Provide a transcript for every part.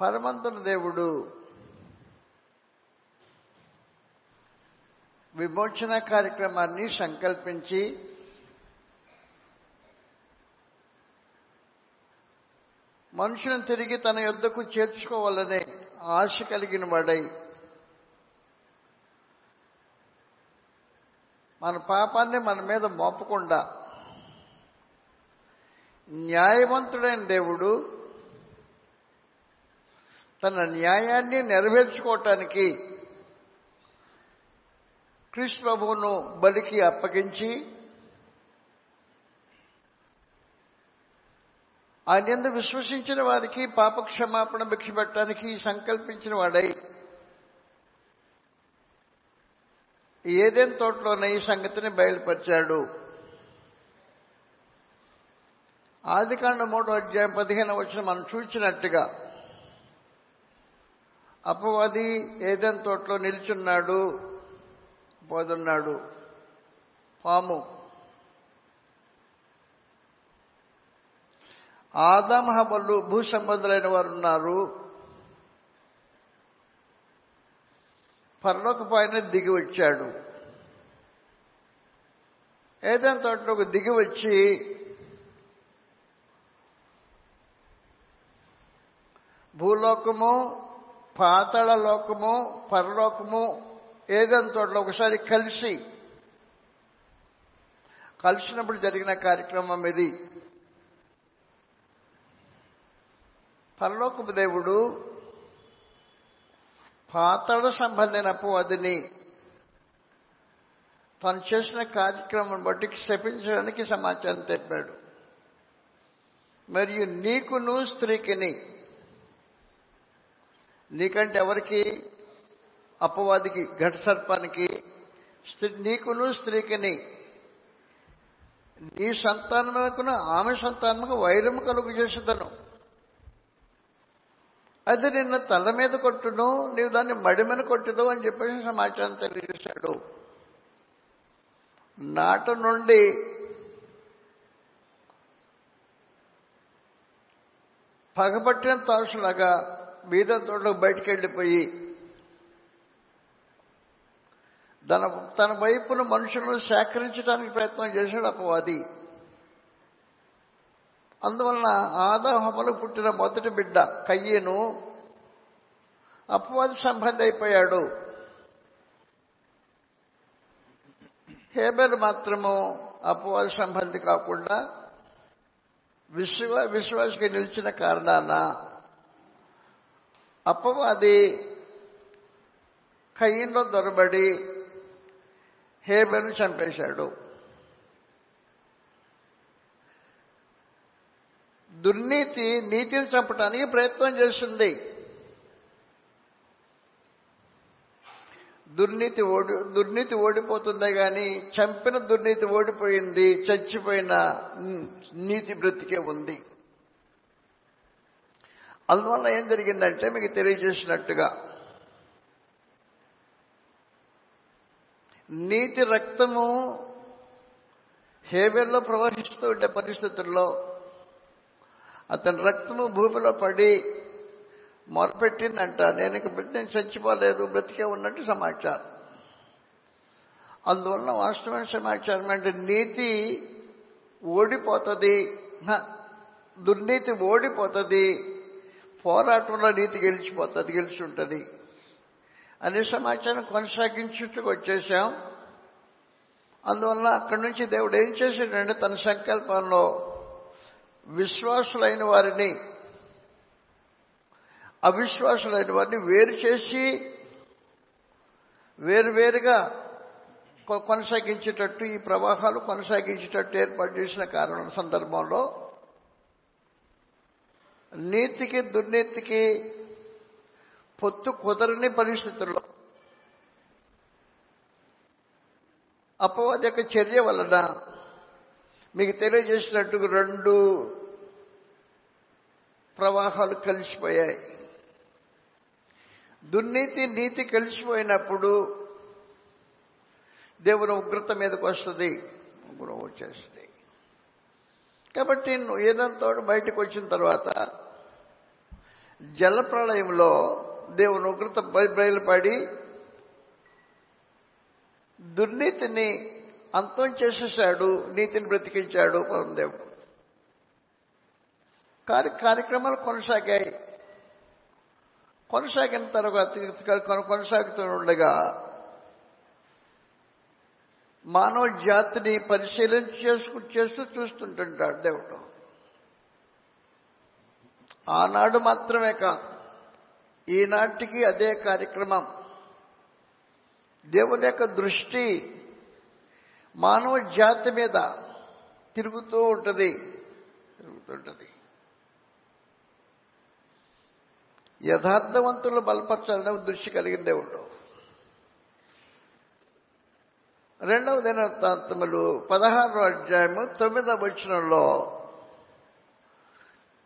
పరమంతుని దేవుడు విమోచన కార్యక్రమాన్ని సంకల్పించి మనుషులను తిరిగి తన యొద్దకు చేర్చుకోవాలనే ఆశ కలిగిన వాడై మన పాపాన్ని మన మీద మోపకుండా న్యాయవంతుడైన దేవుడు తన న్యాయాన్ని నెరవేర్చుకోవటానికి క్రీస్తు ప్రభువును బలికి అప్పగించి ఆయన ఎందు విశ్వసించిన వారికి పాపక్షమాపణ భిక్షపెట్టడానికి సంకల్పించిన వాడై ఏదేం తోటలోనే ఈ సంగతిని బయలుపరిచాడు. ఆదికాండ మూడో అధ్యాయం పదిహేను వచ్చిన మనం చూచినట్టుగా అపవాది ఏదైనా తోటలో నిల్చున్నాడు పోదున్నాడు పాము. ఆదమహబలు భూ సంబంధులైన వారు ఉన్నారు. పరలోక పైన దిగి వచ్చాడు. ఏదైనా తోటలోకి దిగి వచ్చి భూలోకము పాతాళ లోకము పరలోకము ఏదైనా తోటలో ఒకసారి కలిసి కలిసినప్పుడు జరిగిన కార్యక్రమం ఇది. పరలోకపు దేవుడు పాతాళ సంబంధమైన అపవాదిని తను చేసిన కార్యక్రమం బట్టి శపించడానికి సమాచారం తెలిపాడు మరియు నీకును స్త్రీకిని నీకంటే ఎవరికి? అపవాదికి ఘట సర్పానికి. స్త్రీ నీకును స్త్రీకిని. నీ సంతానమునకును ఆమె సంతానముకు వైరము కలుగు చేసేదను. అది నిన్న తల మీద కొట్టును నీవు దాన్ని మడిమని మీద కొట్టుదు అని చెప్పేసి సమాచారం తెలియజేశాడు. నాట నుండి పగపట్టిన తాసులాగా మీద తోటకు బయటికి వెళ్ళిపోయి తన తన వైపును మనుషులను సేకరించడానికి ప్రయత్నం చేశాడు అపవాది. అందువలన ఆదాహములు పుట్టిన మొదటి బిడ్డ కయ్యను. అపవాది సంబంధి అయిపోయాడు. హేబెల్ మాత్రము అపవాది సంబంధి కాకుండా విశ్వ విశ్వాసకి నిలిచిన కారణాన అపవాది కయ్యంలో దొరబడి హేబెల్ను చంపేశాడు దుర్నీతి నీతిని చంపడానికి ప్రయత్నం చేస్తుంది దుర్నీతి ఓడి దుర్నీతి ఓడిపోతుందే కానీ చంపిన దుర్నీతి ఓడిపోయింది చచ్చిపోయిన నీతి బ్రతికే ఉంది అందువల్ల ఏం జరిగిందంటే మీకు తెలియజేసినట్టుగా నీతి రక్తము హేవెల్లో ప్రవహిస్తూ ఉండే పరిస్థితుల్లో అతని రక్తము భూమిలో పడి మొరపెట్టిందంట. నేను ఇక నేను చచ్చిపోలేదు బ్రతికే ఉన్నట్టు సమాచారం. అందువలన వాస్తవమైన సమాచారం అంటే నీతి ఓడిపోతుంది. దుర్నీతి ఓడిపోతుంది. పోరాటంలో నీతి గెలిచిపోతుంది గెలిచి ఉంటుంది. అనే సమాచారం కొనసాగించుటకు వచ్చేసాం. అందువల్ల అక్కడి నుంచి దేవుడు ఏం చేశాడంటే తన సంకల్పంలో విశ్వాసులైన వారిని అవిశ్వాసులైన వారిని వేరు చేసి వేరువేరుగా కొనసాగించేటట్టు ఈ ప్రవాహాలు కొనసాగించేటట్టు ఏర్పాటు చేసిన కారణం సందర్భంలో నీతికి దుర్నీతికి పొత్తు కుదరని పరిస్థితుల్లో అపవాది యొక్క చర్య వలన మీకు తెలియజేసినట్టు రెండు ప్రవాహాలు కలిసిపోయాయి. దుర్నీతి నీతి కలిసిపోయినప్పుడు దేవుని ఉగ్రత మీదకి వస్తుంది. ఉగ్రం వచ్చేస్తుంది. కాబట్టి నువ్వు ఏదంతో బయటకు వచ్చిన తర్వాత జల ప్రళయంలో దేవుని ఉగ్రత బయలుపడి దుర్నీతిని అంతం చేసేసాడు నీతిని బ్రతికించాడు పరమదేవుడు కార్య కార్యక్రమాలు కొనసాగాయి. కొనసాగిన తర్వాత కొన- కొనసాగుతూ ఉండగా మానవ జాతిని పరిశీలన చేసుకు చేస్తూ చూస్తుంటుంటాడు దేవుడు. ఆనాడు మాత్రమే కాదు ఈనాటికి అదే కార్యక్రమం. దేవుని యొక్క దృష్టి మానవ జాతి మీద తిరుగుతూ ఉంటుంది తిరుగుతుంటుంది యథార్థవంతులు బలపరచాలనే దృష్టి కలిగిన దేవుడు. రెండవ దినవృత్తాంతములు పదహారో అధ్యాయము తొమ్మిదవ వచనంలో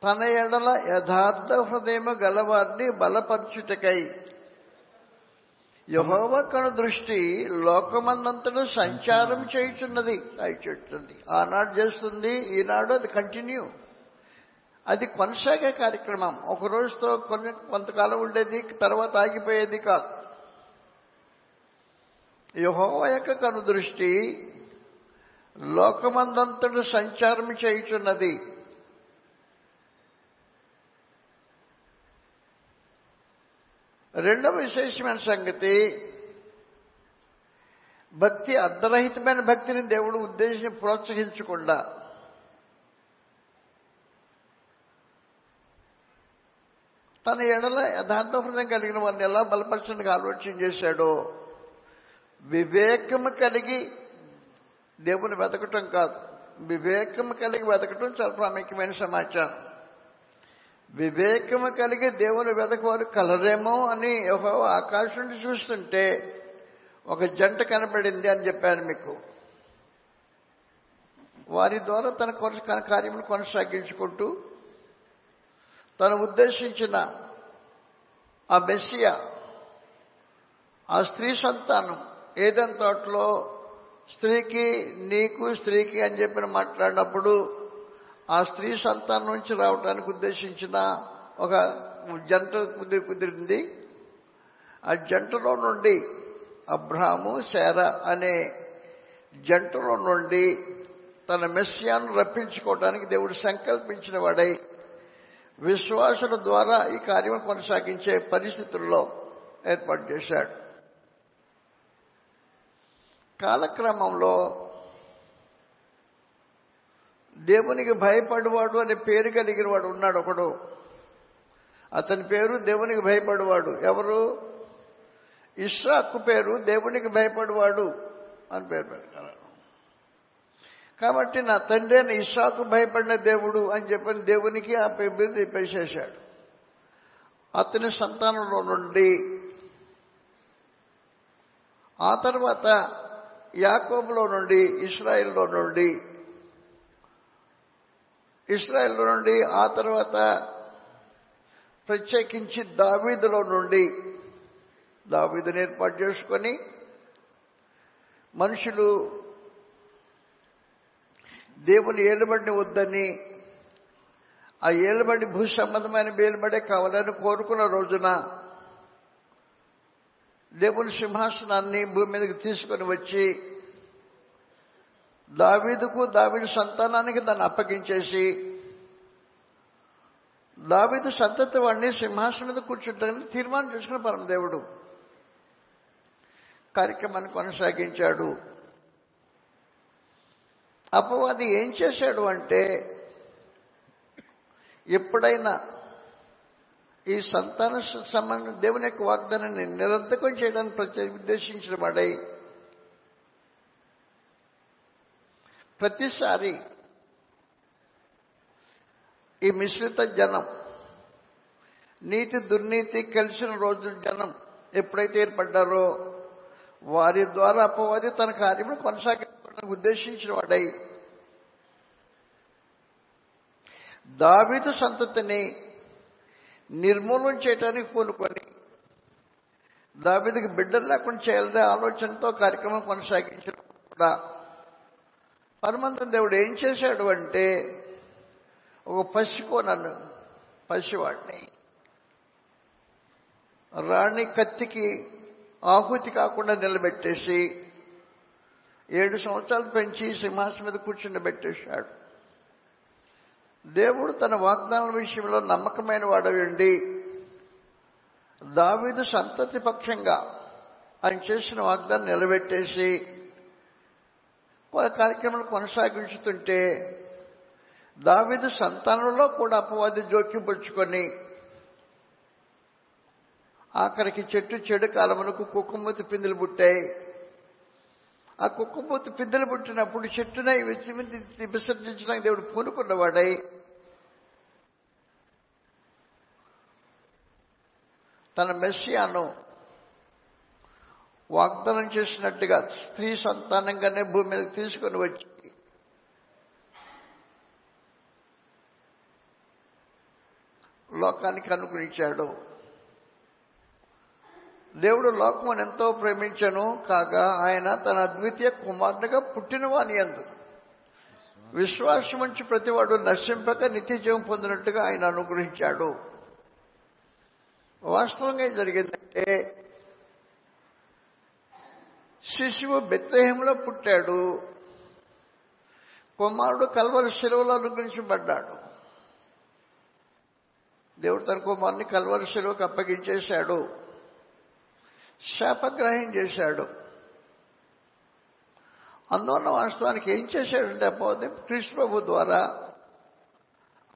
తన ఎడల యథార్థ హృదయము గలవారిని బలపరచుటకై. యహోవ కను దృష్టి లోకమందంతటా సంచారం చేయుచున్నది చేయుచున్నది ఆనాడు చేస్తుంది ఈనాడు అది కంటిన్యూ అది కొనసాగే కార్యక్రమం. ఒక రోజుతో కొన్ని కొంతకాలం ఉండేది తర్వాత ఆగిపోయేది కాదు. యహోవ యొక్క కనుదృష్టి దృష్టి సంచారం చేయుచున్నది. రెండవ విశేషమైన సంగతి భక్తి అర్ధరహితమైన భక్తిని దేవుడు ఉద్దేశం ప్రోత్సహించకుండా. తన ఎడల యథార్థ హృదయం కలిగిన వారిని ఎలా బలపరచడానికి ఆలోచన చేశాడో వివేకము కలిగి దేవుని వెతకటం కాదు. వివేకము కలిగి వెతకటం చాలా ప్రాముఖ్యమైన సమాచారం. వివేకము కలిగి దేవుని వెతకవారు కలరేమో అని ఒక ఆకాశం చూస్తుంటే ఒక జంట కనబడింది అని చెప్పాను మీకు. వారి ద్వారా తన కొన కార్యములు కొనసాగించుకుంటూ తను ఉద్దేశించిన ఆ మెస్సియా ఆ స్త్రీ సంతానం ఏదైనా తోటలో స్త్రీకి నీకు స్త్రీకి అని చెప్పిన మాట్లాడినప్పుడు ఆ స్త్రీ సంతానం నుంచి రావడానికి ఉద్దేశించిన ఒక జంట కుదిరి కుదిరింది. ఆ జంటలో నుండి అబ్రాహము శార అనే జంటలో నుండి తన మెస్సియాను రప్పించుకోవడానికి దేవుడు సంకల్పించిన వాడై విశ్వాసుల ద్వారా ఈ కార్యం కొనసాగించే పరిస్థితుల్లో ఏర్పాటు చేశాడు. కాలక్రమంలో దేవునికి భయపడేవాడు అనే పేరు కలిగిన వాడు ఉన్నాడు ఒకడు. అతని పేరు దేవునికి భయపడేవాడు. ఎవరు? ఇస్రాకు పేరు దేవునికి భయపడేవాడు అని పేరు పెట్టారు కాబట్టి నా తండ్రి అని ఇష్రాకు భయపడిన దేవుడు అని చెప్పని దేవునికి ఆ పేరు చెప్పేసేసాడు అతని సంతానంలో నుండి ఆ తర్వాత యాకోబులో నుండి ఇస్రాయిల్లో నుండి ఇస్రాయిల్లో నుండి ఆ తర్వాత ప్రత్యేకించి దావీదులో నుండి దావీదుని ఏర్పాటు చేసుకొని మనుషులు దేవుని ఏలుబడిని వద్దని ఆ ఏలుబడి భూ సంబంధమైన ఏలుబడే కావాలని కోరుకున్న రోజున దేవుని సింహాసనాన్ని భూమి మీదకి తీసుకొని వచ్చి దావీదుకు దావీదు సంతానానికి దాన్ని అప్పగించేసి దావీదు సంతతి వాడిని సింహాసనం మీద కూర్చుంటానని తీర్మానం చేసుకున్న పరమదేవుడు. కార్యక్రమాన్ని కొనసాగించాడు. అపవాది ఏం చేశాడు అంటే ఎప్పుడైనా ఈ సంతాన సంబంధం దేవుని యొక్క వాగ్దానాన్ని నిరర్ధకం చేయడానికి ప్రత్యేక ఉద్దేశించిన వాడై ప్రతిసారి ఈ మిశ్రిత జనం నీతి దుర్నీతి కలిసిన రోజు జనం ఎప్పుడైతే ఏర్పడ్డారో వారి ద్వారా అపవాది తన కార్యములు కొనసాగించడానికి ఉద్దేశించిన వాడై దావిత సంతతిని నిర్మూలన చేయడానికి కోలుకొని దావిదికి బిడ్డలు లేకుండా చేయాలనే ఆలోచనతో కార్యక్రమం కొనసాగించిన కూడా. పరమంతం దేవుడు ఏం చేశాడు అంటే ఒక పసికో నన్ను పసివాడిని రాణి కత్తికి ఆహుతి కాకుండా నిలబెట్టేసి ఏడు సంవత్సరాలు పెంచి సింహాసనం మీద కూర్చుండబెట్టేశాడు దేవుడు తన వాగ్దానం విషయంలో నమ్మకమైన వాడవండి. దావీదు సంతతి పక్షంగా ఆయన చేసిన వాగ్దానం నిలబెట్టేసి కార్యక్రమాలు కొనసాగించుతుంటే దావీదు సంతానంలో కూడా అపవాది జోక్యం పుచ్చుకొని ఆఖరికి చెట్టు చెడు కాలమునకు కుక్కమూతి పిందులు పుట్టాయి. ఆ కుక్కమూతి పిద్దలు పుట్టినప్పుడు చెట్టునై విసిమింది విసర్జించడానికి దేవుడు పూనుకున్నవాడై. తన మెస్సియాను వాగ్దానం చేసినట్టుగా స్త్రీ సంతానంగానే భూమి మీద తీసుకొని వచ్చి లోకానికి అనుగ్రహించాడు. దేవుడు లోకమును ఎంతో ప్రేమించను కాగా ఆయన తన అద్వితీయ కుమారునిగా పుట్టినవాని ఎందు విశ్వాసం నుంచి ప్రతివాడు నశింపక నిత్యజీవం పొందినట్టుగా ఆయన అనుగ్రహించాడు. వాస్తవంగా ఏం జరిగిందంటే శిశువు బెత్తహంలో పుట్టాడు. కుమారుడు కల్వరి శిలువలో అనుగ్రహించబడ్డాడు. దేవుడు తన కుమారుని కల్వరి శిలువకు అప్పగించేశాడు. శాపగ్రహం చేశాడు. అందువల్ల వాస్తవానికి ఏం చేశాడంటే అపవాది కృష్ణ ప్రభు ద్వారా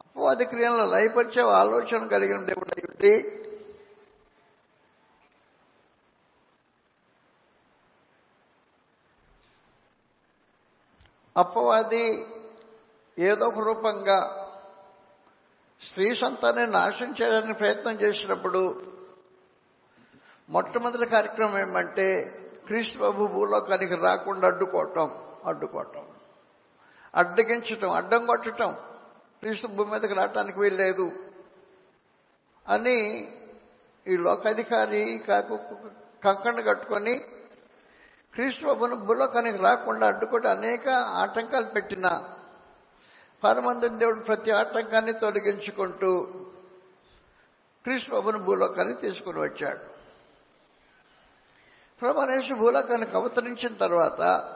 అపవాది క్రియలను లయపరిచే ఆలోచన కలిగిన దేవుడు అయ్యుండి అపవాది ఏదో ఒక రూపంగా స్త్రీ సంతాన్ని నాశనం చేయడానికి ప్రయత్నం చేసినప్పుడు మొట్టమొదటి కార్యక్రమం ఏమంటే క్రీస్తు ప్రభు భూలోకానికి రాకుండా అడ్డుకోవటం అడ్డుకోవటం. అడ్డగించటం అడ్డం కొట్టటం. క్రీస్తు భూమి మీదకి రావటానికి వీల్లేదు. అని ఈ లోకాధికారి కాకు కంకణ కట్టుకొని క్రీస్తు ప్రభును భూలోకానికి రాకుండా అడ్డుకుంటూ అనేక ఆటంకాలు పెట్టిన పరమందుని దేవుడు ప్రతి ఆటంకాన్ని తొలగించుకుంటూ క్రీస్తు ప్రభును భూలోకానికి తీసుకుని వచ్చాడు. ప్రభనేష్ భూలోకానికి అవతరించిన తర్వాత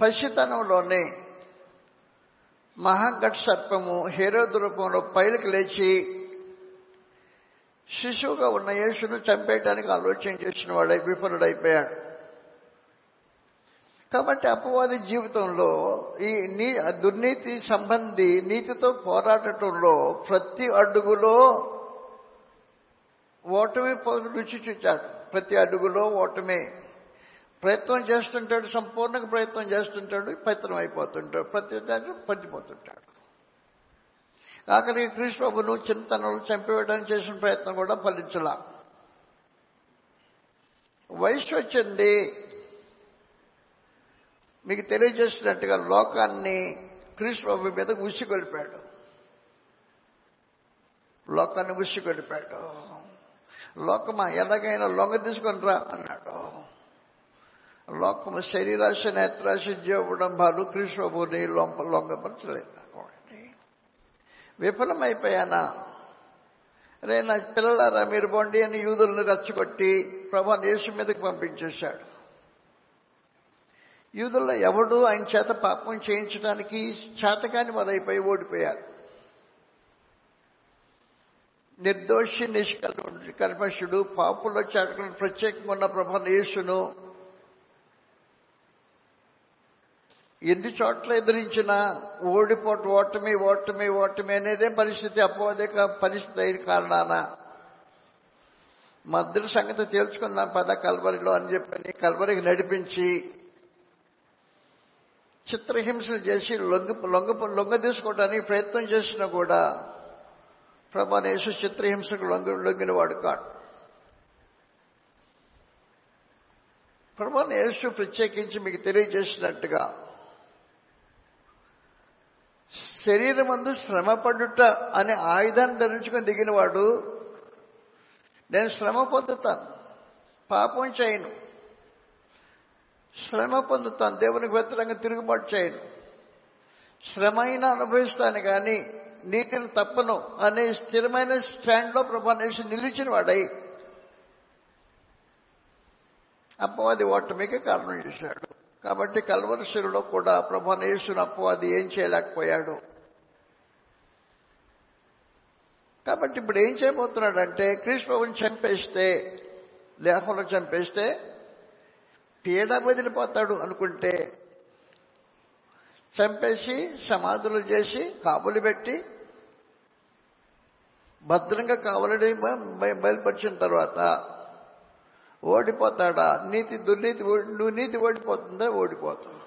పసితనంలోనే మహాఘట్ సర్పము హేరోదు రూపంలో పైలకు లేచి శిశువుగా ఉన్న యేసును చంపేయడానికి ఆలోచన చేసిన వాడై విఫలుడైపోయాడు. కాబట్టి అపవాది జీవితంలో ఈ నీ దుర్నీతి సంబంధి నీతితో పోరాడటంలో ప్రతి అడుగులో ఓటమి రుచి చూచాడు. ప్రతి అడుగులో ఓటమే. ప్రయత్నం చేస్తుంటాడు సంపూర్ణంగా ప్రయత్నం చేస్తుంటాడు పతనం అయిపోతుంటాడు. ప్రతి పడిపోతుంటాడు ఆఖరికి కృష్ణబాబును చింతనలు చంపివేయడానికి చేసిన ప్రయత్నం కూడా ఫలించలా. వయసు వచ్చింది. మీకు తెలియజేసినట్టుగా లోకాన్ని కృష్ణబాబు మీద ఉసిగొలిపాడు. లోకాన్ని ఉసిగొలిపాడు. లోకమా? ఎలాగైనా లొంగ తీసుకొని రా అన్నాడు. లోకము శరీరాశ నేత్రాశ జీవడంబాలు కృష్ణబాబుని లొంప లొంగపరచలేదు విఫలమైపోయానా? రే నా పిల్లలారా మీరు బొండి అని యూదుల్ని రచ్చగొట్టి ప్రభా యేసు మీదకి పంపించేశాడు. యూదుల్లో ఎవడు ఆయన చేత పాపం చేయించడానికి చేతకాని మొదలైపోయి ఓడిపోయారు నిర్దోషి నిష్కల్ కల్మషుడు పాపులో చేరకుండా ప్రత్యేకంగా ఉన్న ప్రభా యేసును ఎన్ని చోట్ల ఎదిరించిన ఓడిపోటు ఓటమి ఓటమి ఓటమి అనేదే పరిస్థితి అపోదిక పరిస్థితి అయిన కారణాన. మద్దరి సంగతి తేల్చుకుందాం పద కల్వరిలో అని చెప్పని కల్వరికి నడిపించి చిత్రహింసలు చేసి లొంగ లొంగ లొంగ తీసుకోవడానికి ప్రయత్నం చేసినా కూడా ప్రభానేసు చిత్రహింసకు లొంగ లొంగిన వాడు కాడు. ప్రభానేసు ప్రత్యేకించి మీకు తెలియజేసినట్టుగా శరీరమందు శ్రమపడుట అనే ఆయుధాన్ని ధరించుకొని దిగినవాడు నేను శ్రమ పొందుతాను పాపం చేయను శ్రమ పొందుతాను దేవునికి వ్యతిరేకంగా తిరుగుబాటు చేయను శ్రమ అయినా అనుభవిస్తాను కానీ నీతిని తప్పను అనే స్థిరమైన స్టాండ్లో నిలిచి నిలిచిన వాడై అపవాది ఓటమికి కారణం చేశాడు. కాబట్టి కల్వరశిలో కూడా ప్రభానేశ్వరు అపవాది ఏం చేయలేకపోయాడు. కాబట్టి ఇప్పుడు ఏం చేయబోతున్నాడంటే కృష్ణబాబుని చంపేస్తే దేహంలో చంపేస్తే పీడ వదిలిపోతాడు అనుకుంటే చంపేసి సమాధులు చేసి కాపులు పెట్టి భద్రంగా కావాలని బయలుపరిచిన తర్వాత ఓడిపోతాడా? నీతి దుర్నీతి నువ్వు నీతి ఓడిపోతుందా? ఓడిపోతావు.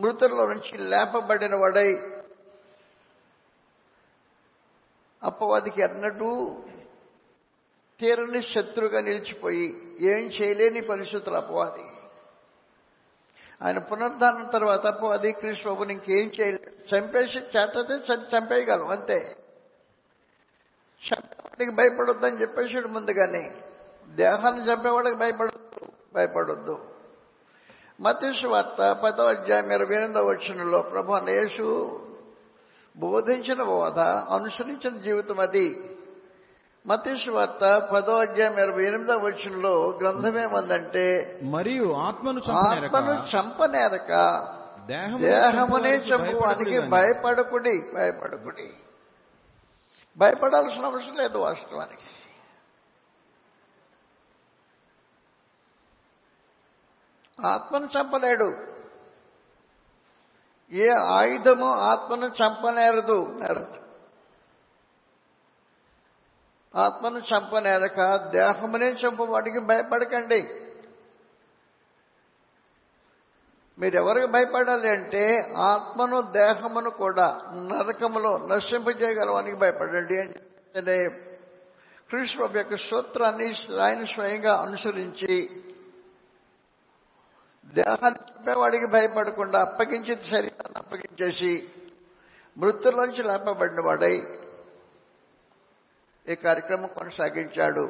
మృతుల్లో నుంచి లేపబడిన వాడై అప్పవాదికి అన్నట్టు తీరని శత్రుగా నిలిచిపోయి ఏం చేయలేని పరిస్థితులు అపవాది. ఆయన పునరుద్ధానం తర్వాత అపవాది కృష్ణబాబుని ఇంకేం చేయలేదు. చంపేసి చేతతే చంపేయగలం అంతే. చంపేవాడికి భయపడొద్దని చెప్పేసాడు ముందుగానే. దేహాన్ని చంపేవాడికి భయపడొద్దు భయపడొద్దు. మతీసు వార్త పదవ అధ్యాయం ఇరవై ఎనిమిదవ వచ్చినలో ప్రభు యేసు బోధించిన బోధ అనుసరించిన జీవితం అది. మతీసు వార్త పదో అధ్యాయం ఇరవై ఎనిమిదో వచ్చినలో గ్రంథమేమందంటే మరియు ఆత్మను ఆత్మను చంపనేరక దేహమునే చంపువానికి భయపడకుడి భయపడకుడి భయపడాల్సిన అవసరం లేదు వాస్తవానికి. ఆత్మను చంపలేడు. ఏ ఆయుధము ఆత్మను చంపనేరదు. నేరదు ఆత్మను చంపనేరక దేహమునే చంపవాడికి భయపడకండి. మీరు ఎవరికి భయపడాలి అంటే ఆత్మను దేహమును కూడా నరకములో నశింపజేయగలవానికి భయపడండి అంటే కృష్ణ యొక్క సూత్రాన్ని ఆయన స్వయంగా అనుసరించి దేహాన్ని చంపేవాడికి భయపడకుండా అప్పగించి శరీరాన్ని అప్పగించేసి మృతుల్లోంచి లేపబడిన వాడై ఈ కార్యక్రమం కొనసాగించాడు.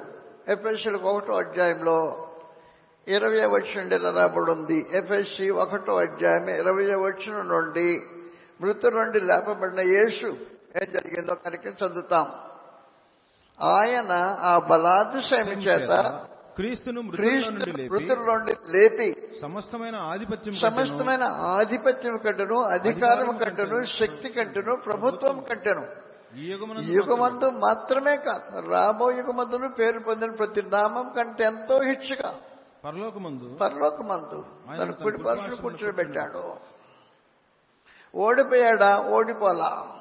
ఎఫ్ఎస్సీలకు ఒకటో అధ్యాయంలో ఇరవై వచ్చిన రాబడి ఉంది ఎఫ్ఎస్సి ఒకటో అధ్యాయం ఇరవై వచ్చిన నుండి మృతు నుండి లేపబడిన యేసు ఏం జరిగిందో కార్యక్రమం చదువుతాం. ఆయన ఆ బలాతిశయం చేత క్రీస్తును మృతుల నుండి లేపి సమస్తమైన ఆధిపత్యం సమస్తమైన ఆధిపత్యం కంటను అధికారం కంటను శక్తి కంటను ప్రభుత్వం కంటను యుగమందు మాత్రమే కాదు. రాబో యుగమందును పేరు పొందిన ప్రతి నామం కంటే ఎంతో హెచ్చుగా పరలోకమందు పరలోకమందు తన కుడి పరుషులు కూర్చోబెట్టాడు ఓడిపోయాడా? ఓడిపోలా.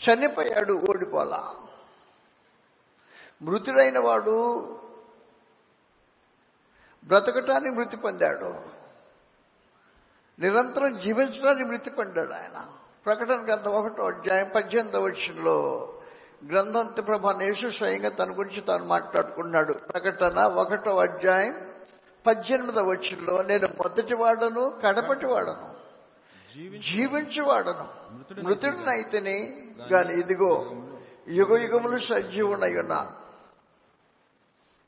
చనిపోయాడు? ఓడిపోలా. మృతుడైన వాడు బ్రతకటానికి మృతి పొందాడు. నిరంతరం జీవించడానికి మృతి పొందాడు ఆయన. ప్రకటన గ్రంథం ఒకటో అధ్యాయం పద్దెనిమిదవ వచ్చంలో గ్రంథంతి ప్రభా స్వయంగా తన గురించి తాను మాట్లాడుకున్నాడు. ప్రకటన ఒకటో అధ్యాయం పద్దెనిమిదవ వచ్చంలో నేను మొదటి వాడను కడపటి వాడను జీవించేవాడను మృతుడినైతేనే గాని ఇదిగో యుగ యుగములు సజీవునై ఉన్నాను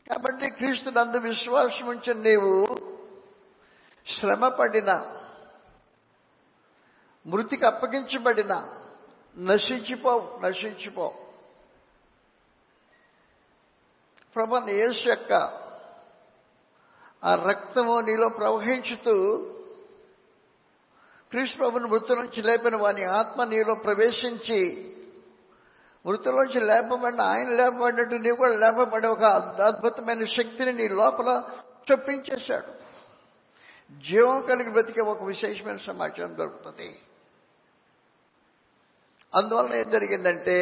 కాబట్టి క్రీస్తు నందు విశ్వాసం ఉంచిన నీవు శ్రమపడిన మృతికి అప్పగించబడిన నశించిపోవు నశించిపోవు ప్రభు యేసు యొక్క ఆ రక్తము నీలో ప్రవహించుతూ కృష్ణబాబుని మృతు నుంచి లేపిన వాని ఆత్మ నీలో ప్రవేశించి మృతులోంచి లేపబడిన ఆయన లేపబడినట్టు నీవు కూడా లేపబడి ఒక అద్భుతమైన శక్తిని నీ లోపల చొప్పించేశాడు. జీవం కలిగి బ్రతికే ఒక విశేషమైన సమాచారం దొరుకుతుంది. అందువలన ఏం జరిగిందంటే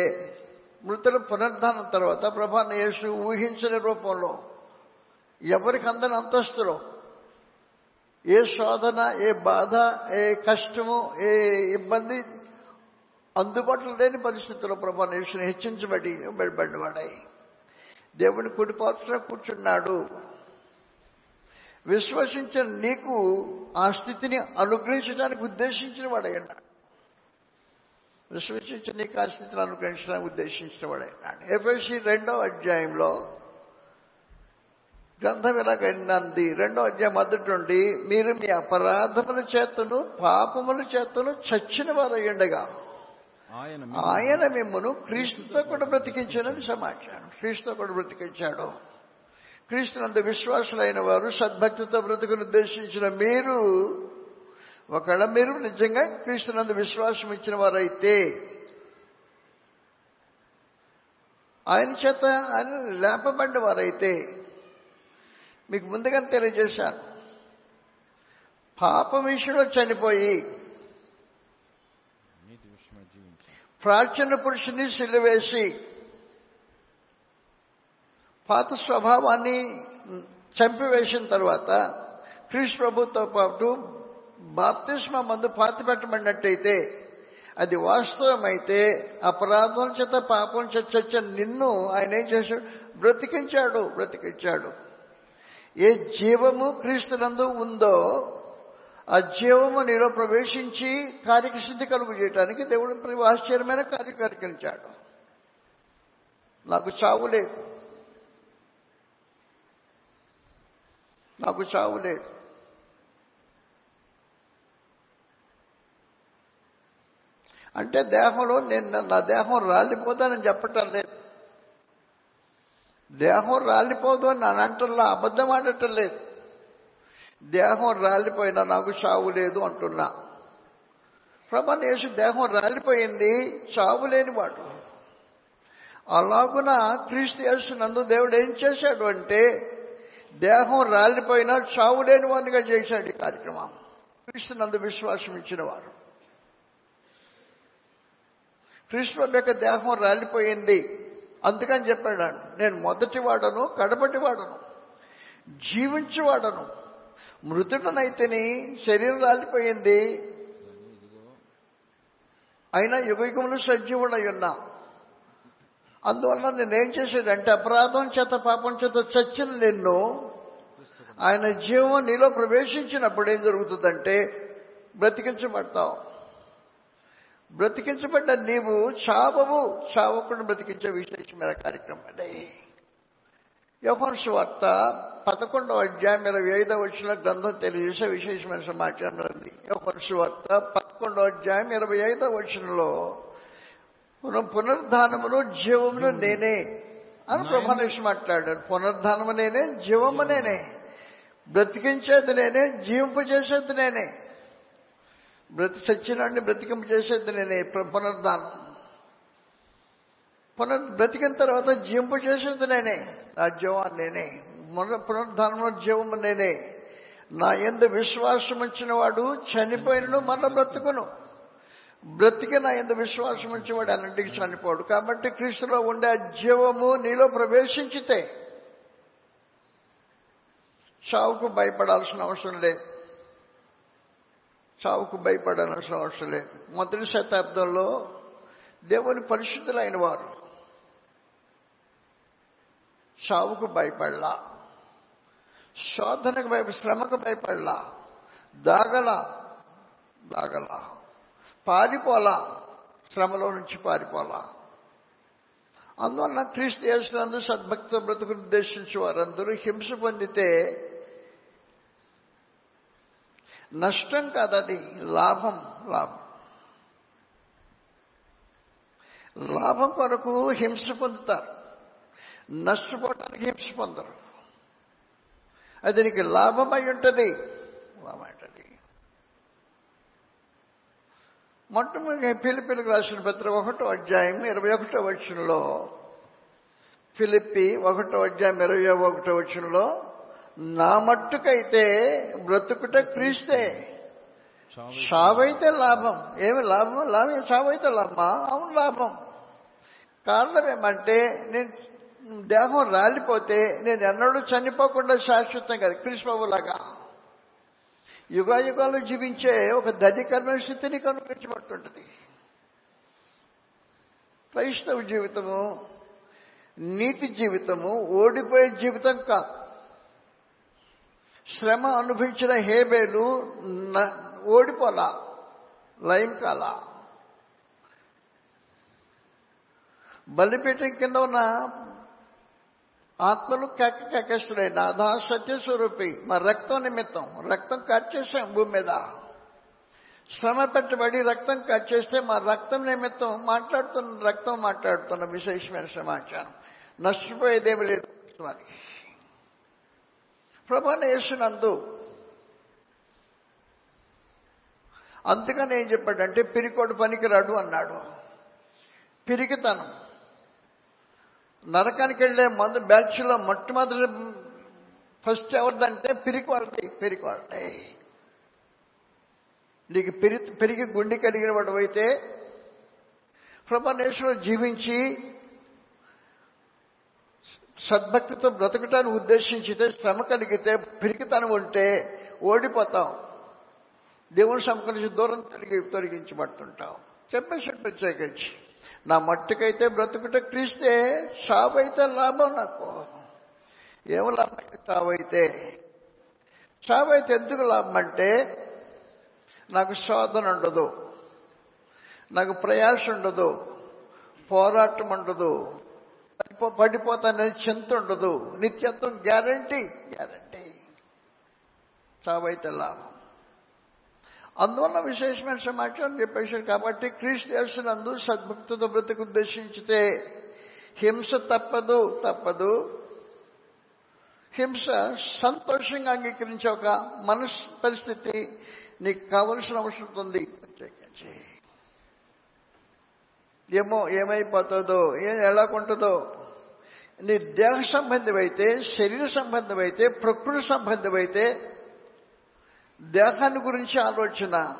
మృతుల పునరుద్ధానం తర్వాత ప్రభాన యేసు ఊహించిన రూపంలో ఎవరికి అందని అంతస్తులో ఏ శోధన ఏ బాధ ఏ కష్టము ఏ ఇబ్బంది అందుబాటులో లేని పరిస్థితుల్లో ప్రభా యేసుని హెచ్చించబడి బడిబడినవాడాయి దేవుని కుడిపాత్రలో కూర్చున్నాడు. విశ్వసించిన నీకు ఆ స్థితిని అనుగ్రహించడానికి ఉద్దేశించిన వాడయ్యన్నాడు విశ్వసించిన స్థితిని అనుగ్రహించడానికి ఉద్దేశించిన వాడయ్యాడు ఎఫ్ఎస్సి రెండవ అధ్యాయంలో గ్రంథం ఇలాగైంది రెండో అధ్యాయం మొదటి నుండి మీరు మీ అపరాధముల చేతను పాపముల చేతను చచ్చిన వారు ఉండగా ఆయన ఆయన మిమ్మను క్రీస్తుతో కూడా బ్రతికించానని సమాచారం. క్రీస్తుతో కూడా బ్రతికించాడు. క్రీస్తునందు విశ్వాసులైన వారు సద్భక్తితో బ్రతుకును ఉద్దేశించిన మీరు ఒకవేళ మీరు నిజంగా క్రీస్తునందు విశ్వాసం ఇచ్చిన వారైతే ఆయన చేత ఆయన లేపబడ్డ వారైతే మీకు ముందుగా తెలియజేశాను పాపం విషయంలో చనిపోయి ప్రాచీన పురుషుని సిలువేసి పాత స్వభావాన్ని చంపివేసిన తర్వాత క్రీస్తు ప్రభుతో పాటు బాప్తిస్మ మందు పాతి పెట్టబడినట్టయితే అది వాస్తవమైతే అపరాధం చేత పాపం చచ్చ నిన్ను ఆయన ఏం చేశాడు? బ్రతికించాడు బ్రతికించాడు. ఏ జీవము క్రీస్తునందు ఉందో ఆ జీవము నీలో ప్రవేశించి కార్యశుద్ధి కలుగు చేయడానికి దేవుడు ఆశ్చర్యమైన కార్యకరించాడు నాకు చావు లేదు. నాకు చావు లేదు. అంటే దేహంలో నేను నా దేహం రాలిపోతానని చెప్పటం లేదు. దేహం రాలిపోదు అని నేను అంటున్నా అబద్ధం ఆడటం లేదు. దేహం రాలిపోయినా నాకు చావు లేదు అంటున్నా. ప్రభాని దేహం రాలిపోయింది చావు లేని వాడు. అలాగున క్రీస్తు యేసు దేవుడు ఏం చేశాడు అంటే దేహం రాలిపోయినా చావు లేని వాడిగా చేశాడు ఈ కార్యక్రమం. క్రీస్తు నందు విశ్వాసం ఇచ్చిన వారు. కృష్ణ యొక్క దేహం రాలిపోయింది. అందుకని చెప్పాడు నేను మొదటి వాడను కడపటి వాడను జీవించేవాడను. మృతుడనైతేని శరీరం రాలిపోయింది. అయినా యుగయుగములు సజీవుడై ఉన్నా అందువల్ల నేనేం చేశాడంటే అపరాధం చేత పాపం చేత చచ్చిన నిన్ను ఆయన జీవం నీలో ప్రవేశించినప్పుడు ఏం జరుగుతుందంటే బ్రతికించబడతావు. బ్రతికించబడ్డ నీవు చావవు చావకుండా బ్రతికించే విశేషమైన కార్యక్రమం అండి. యోహన్ వార్త పదకొండవ అధ్యాయం ఇరవై ఐదవ వచ్చిన గ్రంథం తెలియజేసే విశేషమైన సమాచారం ఉంది. యోహన్ వార్త పదకొండవ అధ్యాయం ఇరవై ఐదవ వచనంలో మనం పునరుద్ధానమును జీవమును నేనే అని ప్రభానేష్ మాట్లాడాడు. పునరుద్ధానము నేనే జీవము నేనే. బ్రతికించేది నేనే జీవింపు చేసేది నేనే. బ్రతి చచ్చినండి బ్రతికింపు చేసేది నేనే పునరుద్ధానం. పునర్ బ్రతికిన తర్వాత జీవింపు చేసేది నేనే. నా జీవాన్ని నేనే. మొదట పునరుద్ధానంలో జీవము నేనే. నా ఎందు విశ్వాసం ఉంచిన వాడు చనిపోయినను మన బ్రతుకును. బ్రతికి నా ఎందు విశ్వాసం ఉంచేవాడు అన్నింటికి చనిపోడు. కాబట్టి క్రీస్తులో ఉండే ఆ జీవము నీలో ప్రవేశించితే చావుకు భయపడాల్సిన అవసరం లేదు. చావుకు భయపడాల్సిన అవసరం లేదు. మొదటి శతాబ్దంలో దేవుని పరిశుద్ధులైన వారు చావుకు భయపడలా శోధనకు భయ శ్రమకు భయపడలా దాగల దాగల పారిపోలా శ్రమలో నుంచి పారిపోలా. అందువల్ల క్రీస్తు యేసునందు సద్భక్త బ్రతుకును ఉద్దేశించి వారందరూ హింస పొందితే నష్టం కాదది లాభం లాభం. లాభం కొరకు హింస పొందుతారు. నష్టపోవడానికి హింస పొందరు. అది నీకు అయి ఉంటుంది. లాభం ఉంటుంది. మొట్టమొదటి పిలిపిలకు రాసిన పత్ర ఒకటో అధ్యాయం ఇరవై ఒకటో వచనంలో ఫిలిప్పి ఒకటో అధ్యాయం ఇరవై ఒకటో వచనంలో నా మట్టుకైతే బ్రతుకుట క్రీస్తే. చావైతే లాభం. ఏమి లాభం లాభం చావైతే లాభమా? అవును లాభం. కారణం ఏమంటే నేను దేహం రాలిపోతే నేను ఎన్నడూ చనిపోకుండా శాశ్వతం కదా కృష్ణబాబులాగా యుగాయుగాలు జీవించే ఒక దధికరణ స్థితిని కనుపించబడుతుంటది క్రైస్తవ జీవితము నీతి జీవితము ఓడిపోయే జీవితం కాదు. శ్రమ అనుభవించిన హేబేలు న- ఓడిపోలా లయం కాల. బలిపీఠం కింద ఉన్న ఆత్మలు కేక కేకేస్తున్నాయి నాథా సత్యస్వరూపి మా రక్తం నిమిత్తం రక్తం కట్ చేసాం భూమి మీద. శ్రమ పెట్టబడి రక్తం కట్ చేస్తే మా రక్తం నిమిత్తం మాట్లాడుతున్న రక్తం మాట్లాడుతున్న విశేషమైన సమాచారం. నష్టపోయేదేమి లేదు. మరి ప్రభాన అందుకని ఏం చెప్పాడంటే పిరికోడు పనికిరాడు అన్నాడు. పిరికితనం. నరకానికి వెళ్ళే మందు బ్యాచ్లో మొట్టమొదటి ఫస్ట్ ఎవరిదంటే పిరికి వాళ్ళది పిరికి వాళ్ళది నీకు పెరిగి పెరిగి గుండె కలిగిన వాడు అయితే ప్రభనేశ్వరుడు జీవించి సద్భక్తితో బ్రతకటాన్ని ఉద్దేశించితే శ్రమ కలిగితే పిరికితనం ఉంటే ఓడిపోతాం. దేవుని సముఖం దూరం తొలగి తొలగించబడుతుంటాం. చెప్పేసి ప్రత్యేకించి నా మట్టుకైతే బ్రతుకుట క్రీస్తే చావైతే లాభం నాకు. ఏం లాభం చావైతే? చావైతే ఎందుకు లాభం అంటే నాకు శోధన ఉండదు నాకు ప్రయాస ఉండదు పోరాటం ఉండదు పడిపో- పడిపోతానని చింత ఉండదు. నిత్యత్వం గ్యారంటీ. గ్యారంటీ. చావైతే లాభం. అందువల్ల విశేషమైన సమాచారం చెప్పేశారు కాబట్టి క్రీస్తు యేసునందు సద్భక్తితో బ్రతికి ఉద్దేశించితే హింస తప్పదు తప్పదు. హింస సంతోషంగా అంగీకరించే ఒక మనస్ పరిస్థితి నీకు కావలసిన అవసరం ఉంది. ప్రత్యేకించి ఏమో ఏమైపోతుందో ఏం ఎలాగుంటుందో. నీ దేహ సంబంధమైతే శరీర సంబంధమైతే ప్రకృతి సంబంధమైతే దేహాన్ని గురించి ఆలోచన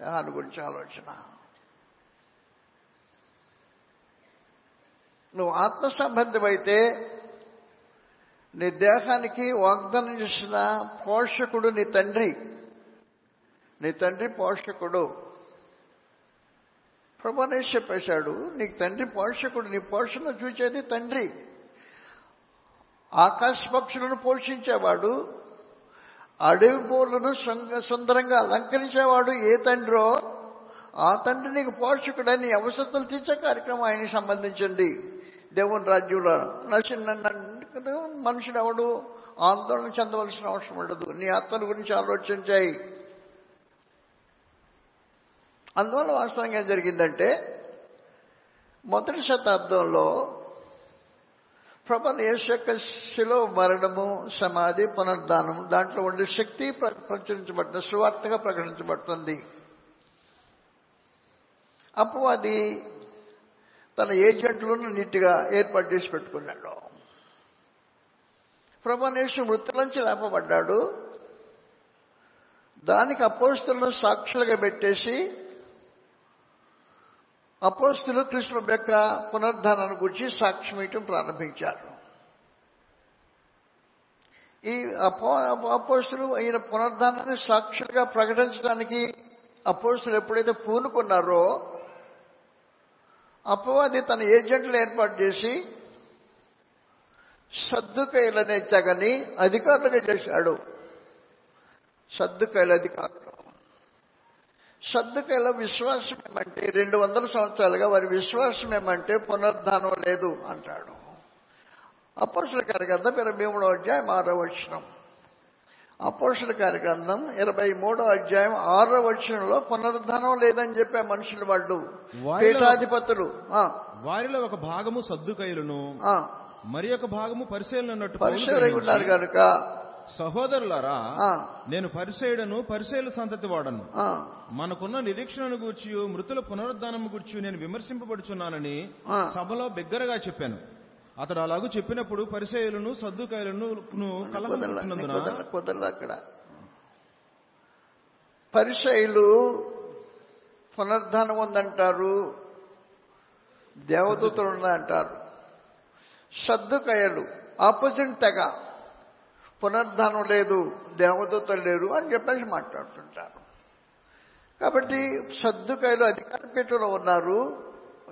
దేహాన్ని గురించి ఆలోచన. నువ్వు ఆత్మ సంబంధమైతే నీ దేహానికి వాగ్దానం చేసిన పోషకుడు నీ తండ్రి. నీ తండ్రి పోషకుడు. ప్రభానేష్ చెప్పేశాడు నీకు తండ్రి పోషకుడు నీ పోషణ చూచేది తండ్రి. ఆకాశ పక్షులను పోషించేవాడు అడవి పూలను సుందరంగా అలంకరించేవాడు ఏ తండ్రో ఆ తండ్రి నీకు పోషకుడని అవసరతలు తీర్చే కార్యక్రమం ఆయనకి సంబంధించండి దేవుని రాజ్యంలో నచ్చిన మనుషుడు ఎవడు ఆందోళన చెందవలసిన అవసరం ఉండదు. నీ ఆత్మల గురించి ఆలోచించాయి. అందువల్ల వాస్తవంగా ఏం జరిగిందంటే మొదటి శతాబ్దంలో ప్రభల యేసు యొక్క శిలో మరణము సమాధి పునరుద్ధానం దాంట్లో ఉండే శక్తి ప్ర- ప్రచురించబడుతుంది సువార్తగా ప్రకటించబడుతుంది. అపవాది తన ఏజెంట్లను నీట్గా ఏర్పాటు చేసి పెట్టుకున్నాడు. ప్రభనేశ్వరు మృతులంచి లేపబడ్డాడు. దానికి అపోస్తులను సాక్షులుగా పెట్టేసి అపోస్తులు కృష్ణ యొక్క పునరుద్ధానాన్ని గురించి సాక్ష్యం ఇవ్వటం ప్రారంభించారు. ఈ అపో అపోస్తులు ఈయన పునరుద్ధానాన్ని సాక్షులుగా ప్రకటించడానికి అపోస్తులు ఎప్పుడైతే పూనుకున్నారో అపవాది తన ఏజెంట్లు ఏర్పాటు చేసి సర్దుకైలనే తెగని అధికారులుగా చేశాడు. సర్దుకైల అధికారులు. సర్దుకైల విశ్వాసం ఏమంటే రెండు వందల సంవత్సరాలుగా వారి విశ్వాసం ఏమంటే పునరుద్ధానం లేదు అంటాడు. అపోషల కార్యగ్రంథం ఇరవై మూడో అధ్యాయం ఆరో వచనం. అపోషల కార్యగ్రంథం ఇరవై మూడో అధ్యాయం ఆరో వచనంలో పునరుద్ధానం లేదని చెప్పే మనుషులు వాళ్ళు. పీఠాధిపతులు. ఆ, వారిలో ఒక భాగము సద్దుకైలును ఆ, మరి ఒక భాగము పరిశీలన పరిశీలన ఉన్నారు కనుక సహోదరులారా నేను పరిశీలను పరిశీల సంతతి వాడను. మనకున్న నిరీక్షణను గూర్చి మృతుల పునరుద్ధానము గూర్చి నేను విమర్శింపబడుచున్నానని. సభలో బిగ్గరగా చెప్పాను. అతడు అలాగూ చెప్పినప్పుడు పరిచయులను సర్దుకాయలను కుదరల అక్కడ. పరిచయులు పునరుద్ధానం ఉందంటారు దేవదూతలు ఉన్నాయంటారు. సర్దుకయ్యలు ఆపోజిట్ తెగ. పునర్ధనం లేదు దేవదూతలు లేరు అని చెప్పేసి మాట్లాడుతుంటారు. కాబట్టి సర్దుకాయలు అధికార పీఠంలో ఉన్నారు.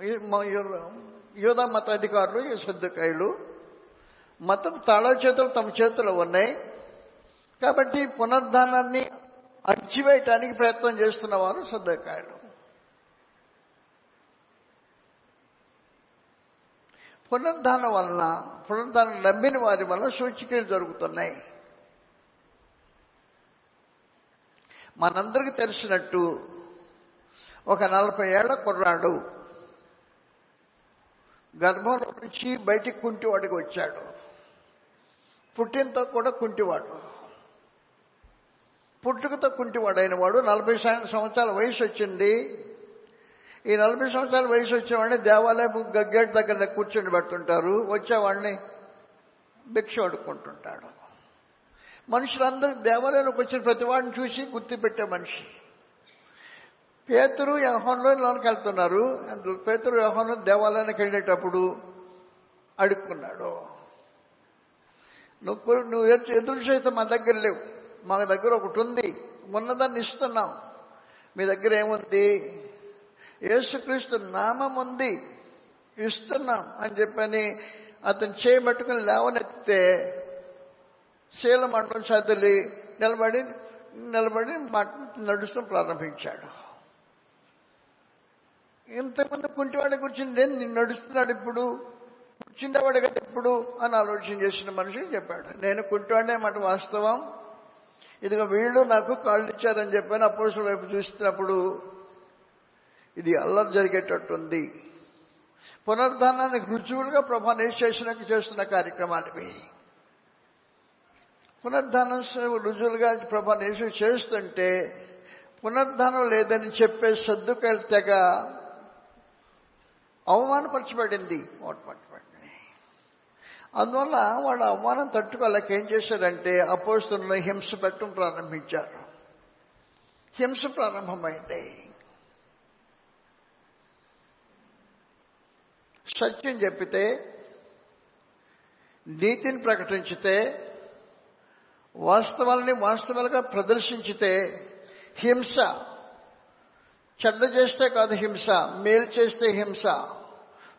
ఈ మత అధికారులు ఈ సర్దుకాయలు మతం తాళ చేతులు తమ చేతిలో ఉన్నాయి. కాబట్టి పునర్ధనాన్ని అణచివేయటానికి ప్రయత్నం చేస్తున్న వారు సర్దుకాయలు పునరుద్ధానం వలన పునరుద్ధానం నమ్మిన వారి వలన సూచికలు జరుగుతున్నాయి. మనందరికీ తెలిసినట్టు ఒక నలభై ఏళ్ళ కుర్రాడు గర్భంలో నుంచి బయటికి కుంటివాడికి వచ్చాడు. పుట్టినతో కూడా కుంటివాడు. పుట్టుకతో కుంటివాడైన వాడు నలభై సంవత్సరాల వయసు వచ్చింది. ఈ నలభై సంవత్సరాల వయసు వచ్చేవాడిని దేవాలయం గేట్ దగ్గర కూర్చొని పెడుతుంటారు. వచ్చేవాడిని భిక్ష అడుక్కుంటుంటాడు మనుషులందరూ దేవాలయంలోకి వచ్చిన ప్రతి వాడిని చూసి గుర్తుపెట్టే మనిషి. పేతురు యహోన్లో లోనికి వెళ్తున్నారు. పేతురు యహోన్లో దేవాలయానికి వెళ్ళేటప్పుడు అడుక్కున్నాడు. నువ్వు నువ్వు ఎదురు చేస్తే మా దగ్గర లేవు. మా దగ్గర ఒకటి ఉంది. ఉన్నదాన్ని ఇస్తున్నాం. మీ దగ్గర ఏముంది? యేసుక్రీస్తు నామం ఉంది ఇస్తున్నాం అని చెప్పని అతను చేయబట్టుకుని లేవనెత్తితే శీల చదిలి నిలబడి నిలబడి నడుస్తూ ప్రారంభించాడు. ఇంతకుముందు కుంటివాడి కూర్చుని నేను నడుస్తున్నాడు ఇప్పుడు కూర్చుండేవాడు కదా ఇప్పుడు అని ఆలోచన చేసిన మనిషి చెప్పాడు. నేను కుంటివాడే మాట వాస్తవం. ఇదిగో వీళ్ళు నాకు కాళ్ళు ఇచ్చారని చెప్పాను అపోసుల వైపు చూస్తున్నప్పుడు ఇది అల్లరి జరిగేటట్టుంది. పునరుద్ధానానికి రుజువులుగా ప్రభా చేసినాక చేస్తున్న కార్యక్రమాలు ఇవి. పునరుద్ధానం రుజువులుగా ప్రభా నేసు చేస్తుంటే పునరుద్ధానం లేదని చెప్పే సర్దుకాయలు తెగ అవమానపరచబడింది. ఓటపరచబడింది అందువల్ల వాళ్ళ అవమానం తట్టుకోలేక ఏం చేశారంటే అపోస్తులను హింస పెట్టడం ప్రారంభించారు. హింస ప్రారంభమైంది. సత్యం చెప్పితే నీతిని ప్రకటించితే వాస్తవాలని వాస్తవాలుగా ప్రదర్శించితే హింస చెడ్డ చేస్తే కాదు హింస మేలు చేస్తే హింస.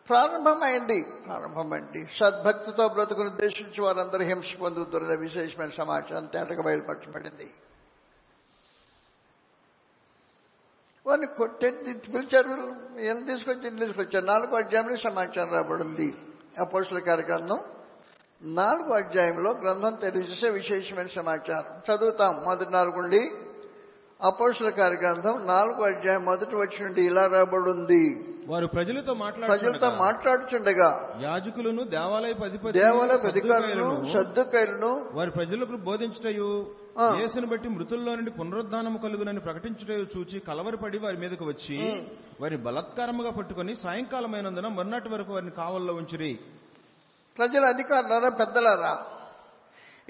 ప్రారంభమైంది ప్రారంభమైంది. సద్భక్తితో బ్రతుకును ఉద్దేశించి వారందరూ హింస పొందుతున్న విశేషమైన సమాచారం తేటగా బయలుపరచబడింది. వారిని కొట్టే పిలిచారు ఏం తీసుకొచ్చి తీసుకొచ్చారు. నాలుగో అధ్యాయంలో సమాచారం రాబడింది. అపోసుల కార్యక్రమం నాలుగో అధ్యాయంలో గ్రంథం తెలియజేసే విశేషమైన సమాచారం. చదువుతాం మొదటి నాలుగుండి అపోసుల కార్యగ్రంథం నాలుగో అధ్యాయం మొదటి వచ్చి నుండి ఇలా రాబడింది. వారు ప్రజలతో ప్రజలతో మాట్లాడుతుండగా మాట్లాడుచుండగా యాజకులను దేవాలయ దేవాలయ అధికారులను సర్దుకైలను వారి ప్రజలకు బోధించుటయు. యేసును బట్టి మృతుల్లో నుండి పునరుద్ధానము కలుగునని ప్రకటించుటయు చూచి కలవరపడి వారి మీదకు వచ్చి వారిని బలత్కారముగా పట్టుకొని సాయంకాలమైనందున మర్నాటి వరకు వారిని కావల్లో ఉంచిరి ప్రజల అధికారులారా పెద్దలారా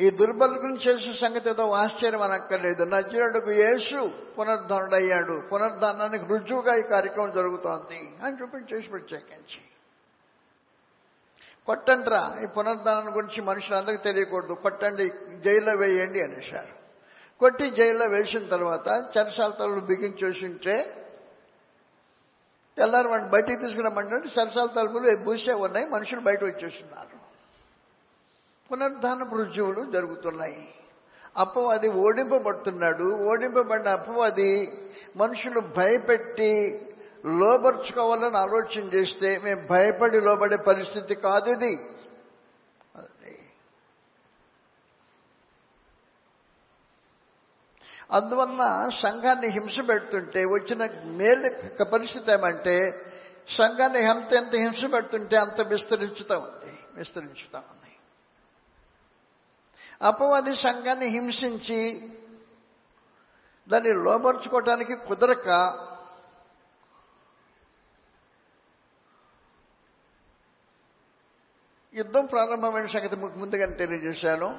ఈ దుర్బలుకుని చేసే సంగతి ఏదో ఆశ్చర్యం అనక్కర్లేదు. నజరుడుకు యేసు పునర్ధనుడయ్యాడు. పునర్ధనానికి రుజువుగా ఈ కార్యక్రమం జరుగుతోంది అని చూపించేసి ప్రత్యేకించి. కొట్టండిరా ఈ పునరుద్ధానం గురించి మనుషులందరికీ తెలియకూడదు. కొట్టండి జైల్లో వేయండి అనేసారు కొట్టి జైల్లో వేసిన తర్వాత చెరసాల తలుపులు బిగించేసి తెల్లారు వాడిని బయటికి తీసుకురమ్మంటే సరసాల తలుపులు బూసే ఉన్నాయి మనుషులు బయట వచ్చేస్తున్నారు. పునర్ధాన రుజువులు జరుగుతున్నాయి. అపవాది ఓడింపబడుతున్నాడు. ఓడింపబడిన అపవాది మనుషులు భయపెట్టి లోబర్చుకోవాలని ఆలోచన చేస్తే మేము భయపడి లోబడే పరిస్థితి కాదు ఇది. అందువలన సంఘాన్ని హింస పెడుతుంటే వచ్చిన మేలు పరిస్థితి ఏమంటే సంఘాన్ని ఎంత ఎంత హింస పెడుతుంటే అంత విస్తరించుతా ఉంది విస్తరించుతా. ఉంది అపవాది సంఘాన్ని హింసించి దాన్ని లోపరుచుకోవటానికి కుదరక యుద్ధం ప్రారంభమైన సంగతి ముందుగానే తెలియజేశాను.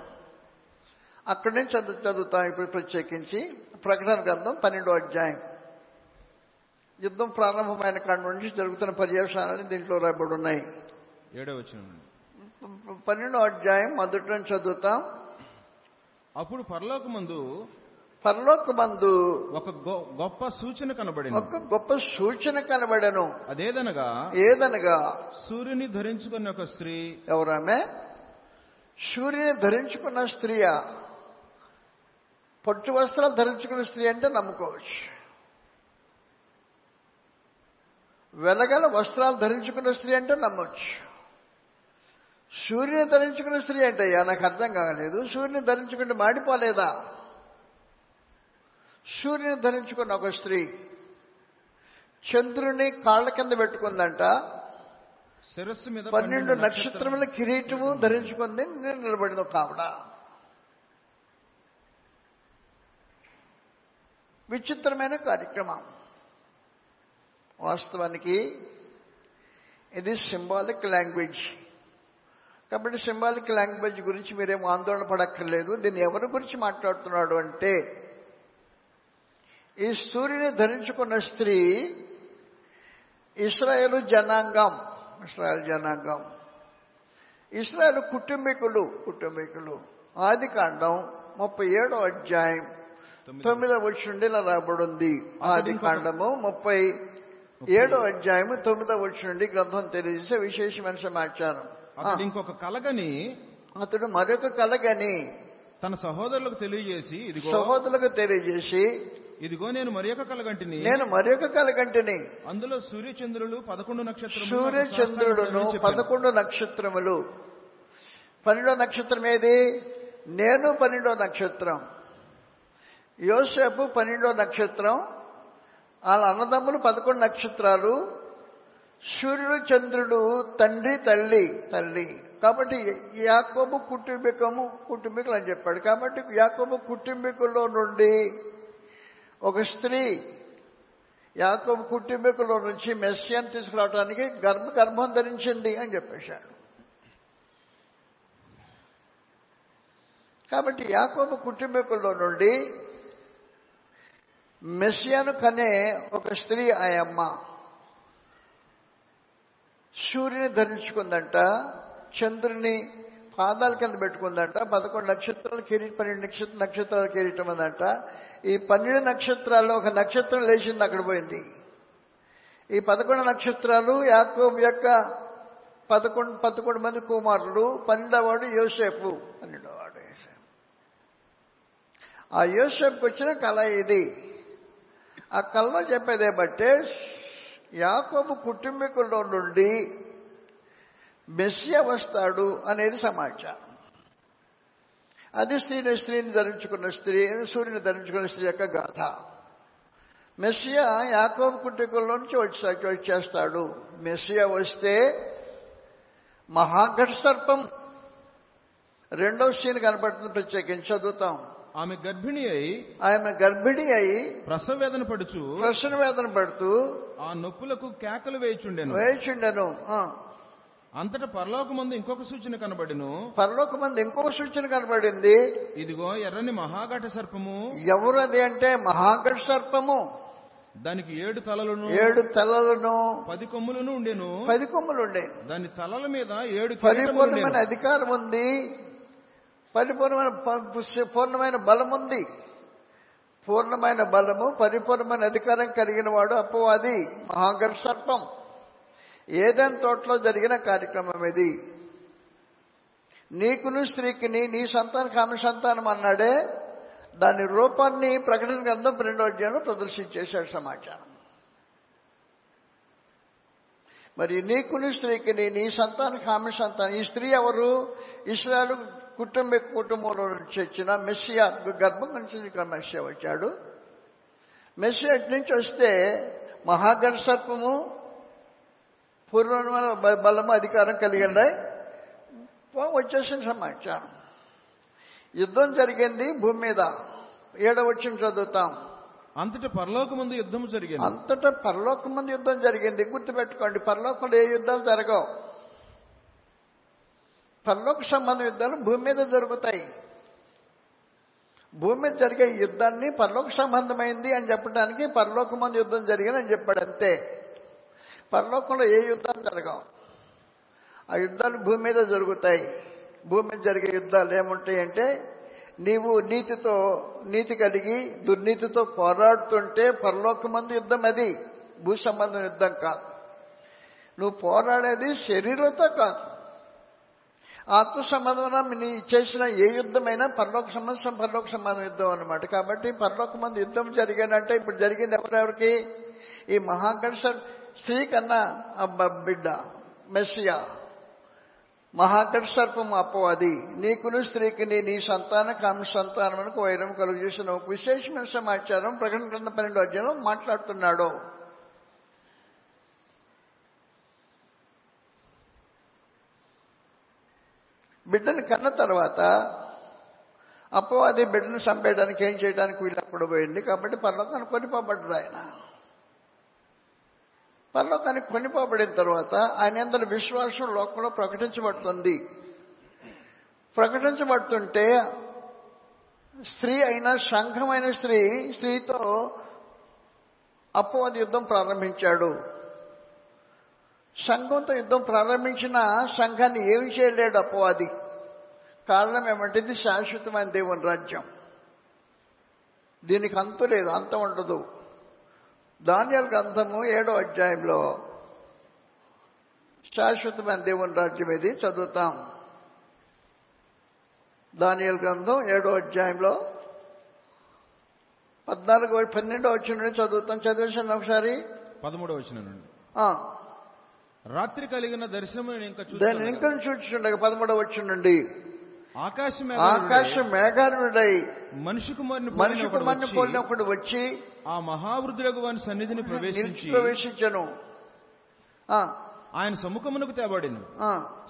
అక్కడి నుంచి చదువు చదువుతాం ఇప్పుడు ప్రత్యేకించి. ప్రకటన గ్రంథం పన్నెండో అధ్యాయం. యుద్ధం ప్రారంభమైన కాడ నుంచి జరుగుతున్న పర్యవసానాలు దీంట్లో రాబడి ఉన్నాయి. పన్నెండో అధ్యాయం మొదటి నుంచి చదువుతాం. అప్పుడు పరలోకమందు పరలోక మందు ఒక గొప్ప సూచన కనబడింది ఒక గొప్ప సూచన కనబడను. అదేదనగా? ఏదనగా? సూర్యుని ధరించుకున్న ఒక స్త్రీ. ఎవరామె? సూర్యుని ధరించుకున్న స్త్రీయా? పట్టు వస్త్రాలు ధరించుకున్న స్త్రీ అంటే నమ్ముకోవచ్చు. వెలగల వస్త్రాలు ధరించుకున్న స్త్రీ అంటే నమ్మొచ్చు. సూర్యుని ధరించుకున్న స్త్రీ ఏంటయ్యా నాకు అర్థం కాగలేదు సూర్యుని ధరించుకుంటే మాడిపోలేదా? సూర్యుని ధరించుకున్న ఒక స్త్రీ చంద్రుని కాళ్ళ కింద పెట్టుకుందంట. శిరస్సు మీద పన్నెండు నక్షత్రముల కిరీటము ధరించుకుంది నేను నిలబడింది ఒక ఆవిడ. విచిత్రమైన కార్యక్రమం. వాస్తవానికి ఇది సింబాలిక్ లాంగ్వేజ్. కాబట్టి సింబాలిక్ లాంగ్వేజ్ గురించి మీరేం ఆందోళన పడక్కర్లేదు. దీన్ని ఎవరి గురించి మాట్లాడుతున్నాడు అంటే ఈ సూర్యుని ధరించుకున్న స్త్రీ ఇస్రాయేలు జనాంగం ఇస్రాయల్ జనాంగం. ఇస్రాయల్ కుటుంబీకులు కుటుంబీకులు. ఆది కాండం ముప్పై ఏడో అధ్యాయం తొమ్మిదవ వచ్చుండి ఇలా రాబడింది ఆది కాండము ముప్పై ఏడో అధ్యాయము తొమ్మిదవ వచ్చుండి గ్రంథం తెలియజేసే విశేషమైన సమాచారం. అతడు ఇంకొక కలగని అతడు మరొక కలగని తన సహోదరులకు తెలియజేసి ఇదిగో సహోదరులకు తెలియజేసి ఇదిగో నేను మరి ఒక కలగంటిని. నేను మరొక కలగంటిని. అందులో సూర్యచంద్రులు పదకొండు నక్షత్రములు సూర్య నాకు చంద్రుడును సాష్టాంగపడని చెప్పాను. పదకొండు నక్షత్రములు. పన్నెండో నక్షత్రం ఏది? నేను పన్నెండో నక్షత్రం. యోసేపు పన్నెండో నక్షత్రం. వాళ్ళ అన్నదమ్ములు పదకొండు నక్షత్రాలు. సూర్యుడు చంద్రుడు తండ్రి తల్లి తల్లి. కాబట్టి యాకోబు కుటుంబికము కుటుంబికులు అని చెప్పాడు. కాబట్టి యాకోబు కుటుంబీకుల్లో నుండి ఒక స్త్రీ యాకోబు కుటుంబీకుల నుంచి మెస్సియాన్ని తీసుకురావడానికి గర్భ గర్భం ధరించింది అని చెప్పేశాడు. కాబట్టి యాకోబు కుటుంబీకుల్లో నుండి మెస్సియాను కనే ఒక స్త్రీ ఆయమ్మ. సూర్యుని ధరించుకుందంట చంద్రుని పాదాల కింద పెట్టుకుందంట పదకొండు నక్షత్రాలు కిరీట పన్నెండు నక్షత్ర నక్షత్రాలు కిరీటం అందంట. ఈ పన్నెండు నక్షత్రాల్లో ఒక నక్షత్రం లేచింది అక్కడ పోయింది. ఈ పదకొండు నక్షత్రాలు యాకోబు యొక్క పదకొండు పదకొండు మంది కుమారులు పన్నెండవాడు యోసేపు పన్నెండవాడు యోసేపు. ఆ యోసేపుకి వచ్చిన కళ ఇది ఆ కళలో చెప్పేదే బట్టే యాకోబు కుటుంబీకుల్లో నుండి మెస్సియా వస్తాడు అనేది సమాచారం. అది స్త్రీని స్త్రీని ధరించుకున్న స్త్రీ సూర్యుని ధరించుకున్న స్త్రీ యొక్క గాథ. మెస్సియా యాకోబు కుటుంబంలో నుంచి వచ్చి వచ్చేస్తాడు. మెస్సియా వస్తే మహాఘట సర్పం రెండవ సీన్ కనపడుతుంది ప్రత్యేకించి చదువుతాం. ఆమె గర్భిణి అయి ఆమె గర్భిణి అయి ప్రసవ వేదన పడుచు ప్రశ్న వేదన పడుతూ ఆ నొప్పులకు కేకలు వేయుచుండెను. వేచుండెను ఆ. అంతటా పరలోకమందు ఇంకొక సూచన కనబడిను. పరలోక మంది ఇంకొక సూచన కనబడింది. ఇదిగో ఎర్రని మహాఘట సర్పము. ఎవరు అది అంటే మహాఘట సర్పము. దానికి ఏడు తలలను ఏడు తలలను పది కొమ్ములను ఉండెను. పది కొమ్ములు ఉండే. దాని తలల మీద ఏడు పరిపూర్ణమైన. అధికారం ఉంది పరిపూర్ణమైన పూర్ణమైన బలం ఉంది. పూర్ణమైన బలము పరిపూర్ణమైన అధికారం కలిగిన వాడు అపవాది మహాఘట సర్పం. ఏదైనా తోటలో జరిగిన కార్యక్రమం ఇది. నీకును స్త్రీకిని నీ సంతానం ఆమె సంతానం అన్నాడే దాని రూపాన్ని ప్రకటన గ్రంథం రెండో అధ్యాయంలో ప్రదర్శించేశాడు సమాచారం. మరి నీకుని స్త్రీకిని నీ సంతానం కామ సంతానం ఈ స్త్రీ ఎవరు? ఇస్రాయలు కుటుంబ కుటుంబంలో నుంచి వచ్చిన మెస్సియా గర్భం నుంచి ఇక్కడ మెస్సియా వచ్చాడు. మెస్సియా నుంచి వస్తే మహాగణ సర్పము పూర్వమైన బలము అధికారం కలిగింది. వచ్చేసిన సమాచారం. యుద్ధం జరిగింది భూమి మీద. ఏడవచ్చిన చదువుతాం. అంతటా పరలోకమందు యుద్ధము జరిగింది. అంతటా పరలోకం మంది యుద్ధం జరిగింది. గుర్తుపెట్టుకోండి పరలోకంలో ఏ యుద్ధాలు జరగవు. పరలోక సంబంధ యుద్ధాలు భూమి మీద జరుగుతాయి. భూమి మీద జరిగే యుద్ధాన్ని పరలోక సంబంధమైంది అని చెప్పడానికి పరలోకమంది యుద్ధం జరిగిందని చెప్పాడు అంతే. పరలోకంలో ఏ యుద్ధాలు జరగవు. ఆ యుద్ధాలు భూమి మీద జరుగుతాయి. భూమి మీద జరిగే యుద్ధాలు ఏముంటాయి అంటే నీవు నీతితో నీతి కలిగి దుర్నీతితో పోరాడుతుంటే పరలోకమందు యుద్ధం అది. భూ సంబంధం యుద్ధం కాదు. నువ్వు పోరాడేది శరీరంతో కాదు. ఆత్మ సంబంధం నీ చేసిన ఏ యుద్ధమైనా పరలోక సంబంధం పరలోక సంబంధం యుద్ధం అనమాట కాబట్టి పరలోక మంది యుద్ధం జరిగిందంటే ఇప్పుడు జరిగింది ఎవరెవరికి? ఈ మహాకర్ష స్త్రీ కన్నా బిడ్డ మెస్సియా. మహాకర్షర్పం సర్పము అపవాది నీకును స్త్రీకి నీ నీ సంతాన కామ సంతానమునకు వైరం కలుగు చేసిన ఒక విశేషమైన సమాచారం ప్రకటన గ్రంథ పన్నెండు అధ్యాయంలో మాట్లాడుతున్నాడు. బిడ్డను కన్న తర్వాత అపవాది బిడ్డను చంపేయడానికి ఏం చేయడానికి వీళ్ళప్పుడు పోయింది? కాబట్టి పరలోకాన్ని కొనిపోబడ్డారు ఆయన. పరలోకానికి కొనిపోబడిన తర్వాత ఆయన అందరి విశ్వాసం లోకంలో ప్రకటించబడుతుంది. ప్రకటించబడుతుంటే స్త్రీ అయిన సంఘమైన స్త్రీ స్త్రీతో అపవాది యుద్ధం ప్రారంభించాడు. సంఘంతో యుద్ధం ప్రారంభించిన సంఘాన్ని ఏమి చేయలేడు అపవాది. కారణం ఏమంటే ఇది శాశ్వతమైన దేవుని రాజ్యం. దీనికి అంతు లేదు అంతం ఉండదు. ధాన్యాల గ్రంథము ఏడో అధ్యాయంలో శాశ్వతమైన దేవుని రాజ్యం ఇది చదువుతాం. దానియల్ గ్రంథం ఏడో అధ్యాయంలో పద్నాలుగు పన్నెండో వచ్చిన చదువుతాం. చదివేసాను ఒకసారి? పదమూడవ వచ్చిన నుండి. రాత్రి కలిగిన దర్శనము నేను ఇంకా ఇంకా చూచుండగా పదమూడవ వచ్చి నుండి. ఆకాశం ఆకాశ మేఘారుడై మనిషి కుమారుని మనిషి పోలిన ఒకడు కుమార్ని వచ్చి, పోలినప్పుడు వచ్చి ఆ మహావృద్ధులకు వాని సన్నిధిని ప్రవేశించి ప్రవేశించను. ఆ, ఆయన సముఖమునకు తేబడిను.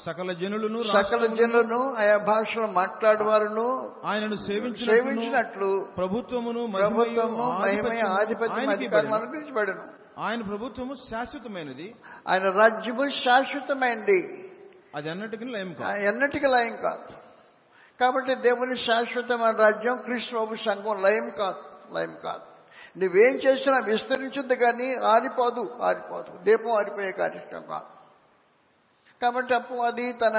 సకల జనులను సకల జనులను ఆయా భాషలో మాట్లాడేవారును ఆయనను సేవించిన సేవించినట్లు ప్రభుత్వమును ప్రభుత్వము మహిమయు, ఆధిపత్యం అధికారం ఆయన ప్రభుత్వము శాశ్వతమైనది. ఆయన రాజ్యము శాశ్వతమైంది అది అన్నటికీ లయం కాదు. ఎన్నటికి లయం కాదు. కాబట్టి దేవుని శాశ్వతమైన రాజ్యం కృష్ణబాబు సంఘం లయం కాదు లయం కాదు. నువ్వేం చేసినా విస్తరించుద్ది కానీ ఆరిపోదు ఆరిపోదు. దీపం ఆరిపోయే కార్యక్రమం కాదు. కాబట్టి అప్పు అది తన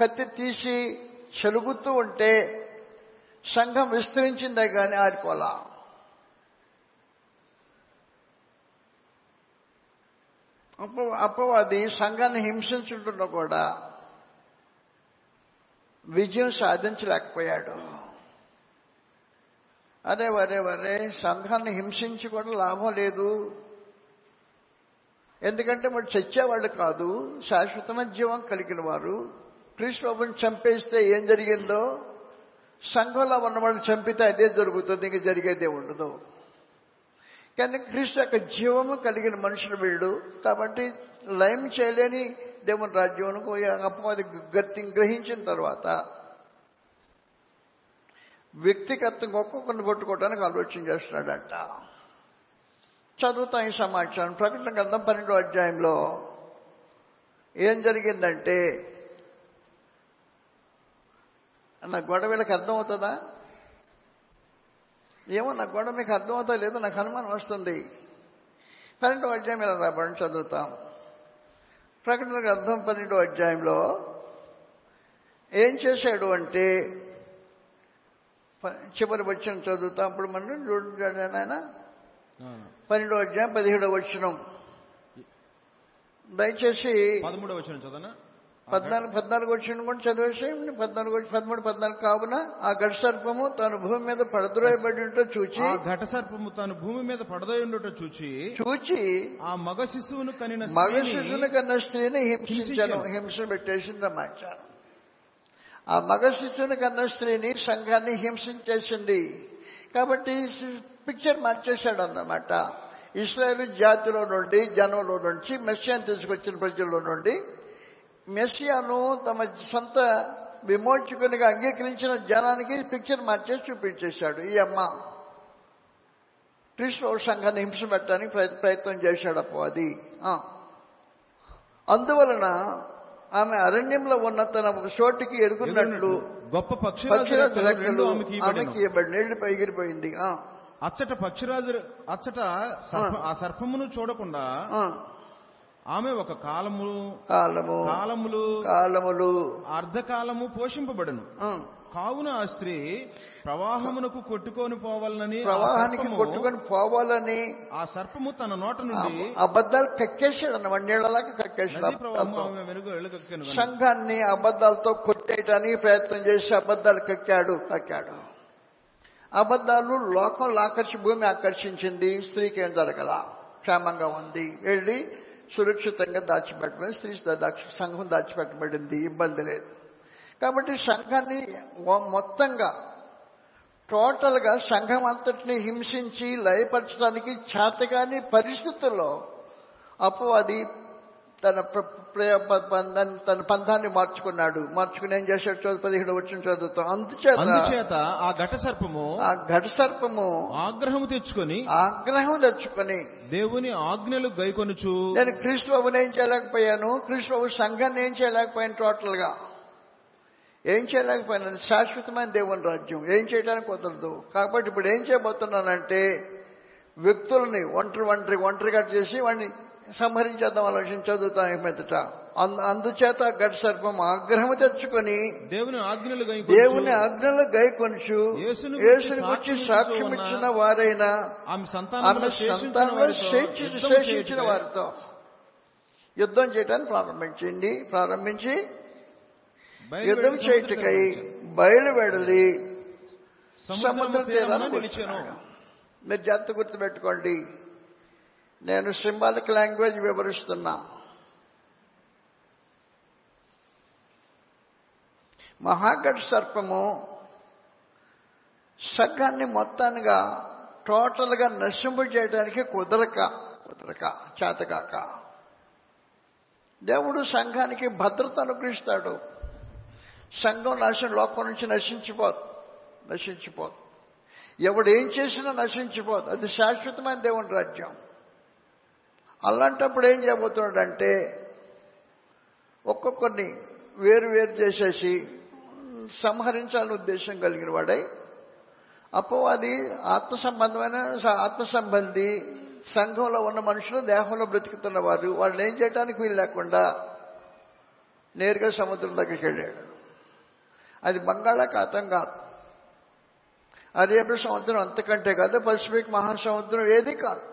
కత్తి తీసి చెలుగుతూ ఉంటే సంఘం విస్తరించిందే కానీ ఆరిపోలా. అప్పు అప్పవాది సంఘాన్ని హింసించుంటున్నా కూడా విజయం సాధించలేకపోయాడు. అరే వరే వరే సంఘాన్ని హింసించి కూడా లాభం లేదు. ఎందుకంటే మరి చచ్చేవాళ్ళు కాదు శాశ్వతమైన జీవం కలిగిన వారు. కృష్ణబాబుని చంపేస్తే ఏం జరిగిందో సంఘంలో ఉన్నవాళ్ళు చంపితే అదే జరుగుతుంది ఇంక జరిగేదే ఉండదు. కానీ క్రీస్తు యొక్క జీవము కలిగిన మనుషులు వీళ్ళు. కాబట్టి లయం చేయలేని దేవుని రాజ్యంకు అపవాది గతి గ్రహించిన తర్వాత వ్యక్తిగతంగా ఒక్కొక్కరిని కొట్టుకోవడానికి ఆలోచన చేస్తున్నాడట. చదువుతాం ఈ సమాచారం. ప్రకటన గ్రంథం పన్నెండో అధ్యాయంలో ఏం జరిగిందంటే నా గొడవ వీళ్ళకి అర్థమవుతుందా? ఏమో నా గొడవ మీకు అర్థమవుతా లేదో నాకు అనుమానం వస్తుంది. పన్నెండో అధ్యాయం ఇలా రాబడి చదువుతాం. ప్రకటన గ్రంథం పన్నెండో అధ్యాయంలో ఏం చేశాడు అంటే చివరి వచ్చిన చదువుతాం. అప్పుడు మనం చూడండి ఆయన పన్నెండో అధ్యాయం పదిహేడో వచ్చినం దయచేసి పదమూడవ వచ్చిన చదవనా? పద్నాలుగు పద్నాలుగు వచ్చిన కూడా చదివేసేయండి పద్నాలుగు వచ్చి పదమూడు పద్నాలుగు కావున ఆ గడి సర్పము తన భూమి మీద పడద్రోయబడి ఉంటో చూచి ఘట సర్పము తాను భూమి మీద పడదోయి ఉండట చూచి చూచి ఆ మగ శిశువును కనిన మగ శిశువుని కన్నా స్త్రీని హింసించాను. హింస పెట్టేసింది సమాచారం. ఆ మగ శిశువుని కన్నా స్త్రీని సంఘాన్ని హింసించేసింది. కాబట్టి పిక్చర్ మార్చేశాడు అన్నమాట ఇస్రాయేల్ జాతిలో నుండి జనంలో నుంచి మెస్సియాను తీసుకొచ్చిన ప్రజల్లో నుండి మెస్సియాను తమ సొంత విమోచకునిగా అంగీకరించిన జనానికి పిక్చర్ మార్చేసి చూపించేశాడు ఈ అమ్మ క్రీస్తు సంఘాన్ని హింస పెట్టడానికి ప్రయ- ప్రయత్నం చేశాడు అప్పు అది. అందువలన ఆమె అరణ్యంలో ఉన్న తన ఒక చోటికి ఎరుగున్నట్లు గొప్ప పక్షిరాజు ఆమెకి. ఇవ్వబడి నీళ్ళు ఎగిరిపోయింది. అచ్చట పక్షిరాజు అచ్చట ఆ సర్పమును చూడకుండా. ఆమె ఒక కాలము కాలము కాలములు కాలములు. అర్ధకాలము పోషింపబడను. కావున ఆ స్త్రీ ప్రవాహమునకు కొట్టుకొని పోవాలని ప్రవాహానికి కొట్టుకొని పోవాలని ఆ సర్పము తన నోట నుండి అబద్ధాలు కక్కేశాడు అన్నమాట నీళ్ళలాగా కక్కేశాడు. సంఘాన్ని అబద్ధాలతో కొట్టేయడానికి ప్రయత్నం చేసి అబద్ధాలు కక్కాడు కక్కాడు. అబద్ధాలు లోకంలో ఆకర్షి భూమి ఆకర్షించింది స్త్రీకి ఏం జరగల? క్షేమంగా ఉంది. వెళ్ళి సురక్షితంగా దాచిపెట్టబడి స్త్రీ సంఘం దాచిపెట్టబడింది ఇబ్బంది లేదు. కాబట్టి సంఘాన్ని మొత్తంగా టోటల్గా సంఘం అంతటిని హింసించి లయపరచడానికి చేతగాని పరిస్థితుల్లో అపవాది తన పందాన్ని తన పంథాన్ని మార్చుకున్నాడు. మార్చుకుని ఏం చేశాడు? చదువు పదిహేడు వచ్చిన చదువుతాం. అందుచేత అందుచేత ఆ ఘట సర్పము ఆ ఘట సర్పము ఆగ్రహము తెచ్చుకొని ఆగ్రహం తెచ్చుకొని దేవుని ఆజ్ఞలు గైకొనుచు నేను క్రీస్తు బాబుని ఏం చేయలేకపోయాను? క్రీస్తు బాబు సంఘాన్ని ఏం చేయలేకపోయాను టోటల్గా ఏం చేయలేకపోయాను? శాశ్వతమైన దేవుని రాజ్యం. ఏం చేయడానికి కుదరదు. కాబట్టి ఇప్పుడు ఏం చేయబోతున్నానంటే వ్యక్తుల్ని ఒంటరి ఒంటరి ఒంటరిగా చేసి వాడిని సంహరించేద్దాం ఆలోచన చదువుతాం మీదట. అందు- అందుచేత గడి సర్పం ఆగ్రహం తెచ్చుకొని దేవుని ఆజ్ఞలు దేవుని ఆజ్ఞలు గైకొనుచు యేసుని గురించి సాక్ష్యం ఇచ్చిన వారైనా ఆమె సంతానంలో సంతానంలో శేషి- శేషించిన వారితో. యుద్ధం చేయడానికి ప్రారంభించండి ప్రారంభించి యుద్ధం చేయుటకై బయలువెడలి. సముద్ర తీరాన్ని. మీరు జాగ్రత్త గుర్తుపెట్టుకోండి. నేను సింబాలిక్ లాంగ్వేజ్ వివరిస్తున్నా. మహాగఢ సర్పము సగ్గాన్ని మొత్తానిగా టోటల్గా నశింపు చేయడానికి కుదరక కుదరక చేతగాక. దేవుడు సంఘానికి భద్రత అనుగ్రహిస్తాడు. సంఘం నాశనం లోకం నుంచి నశించిపోదు నశించిపోదు. ఎవడు ఏం చేసినా నశించిపోదు. అది శాశ్వతమైన దేవుని రాజ్యం. అలాంటప్పుడు ఏం చేయబోతున్నాడంటే ఒక్కొక్కరిని వేరు వేరు చేసేసి సంహరించాలని ఉద్దేశం కలిగిన వాడై అపవాది ఆత్మ సంబంధమైన స- ఆత్మ సంబంధి సంఘంలో ఉన్న మనుషులు దేహంలో బ్రతుకుతున్న వారు వాళ్ళని ఏం చేయడానికి వీలు లేకుండా నేరుగా సముద్రం దగ్గరికి వెళ్ళాడు. అది బంగాళాఖాతం కాదు. అరేబియా సముద్రం అంతకంటే కాదు. పసిఫిక్ మహాసముద్రం ఏది కాదు.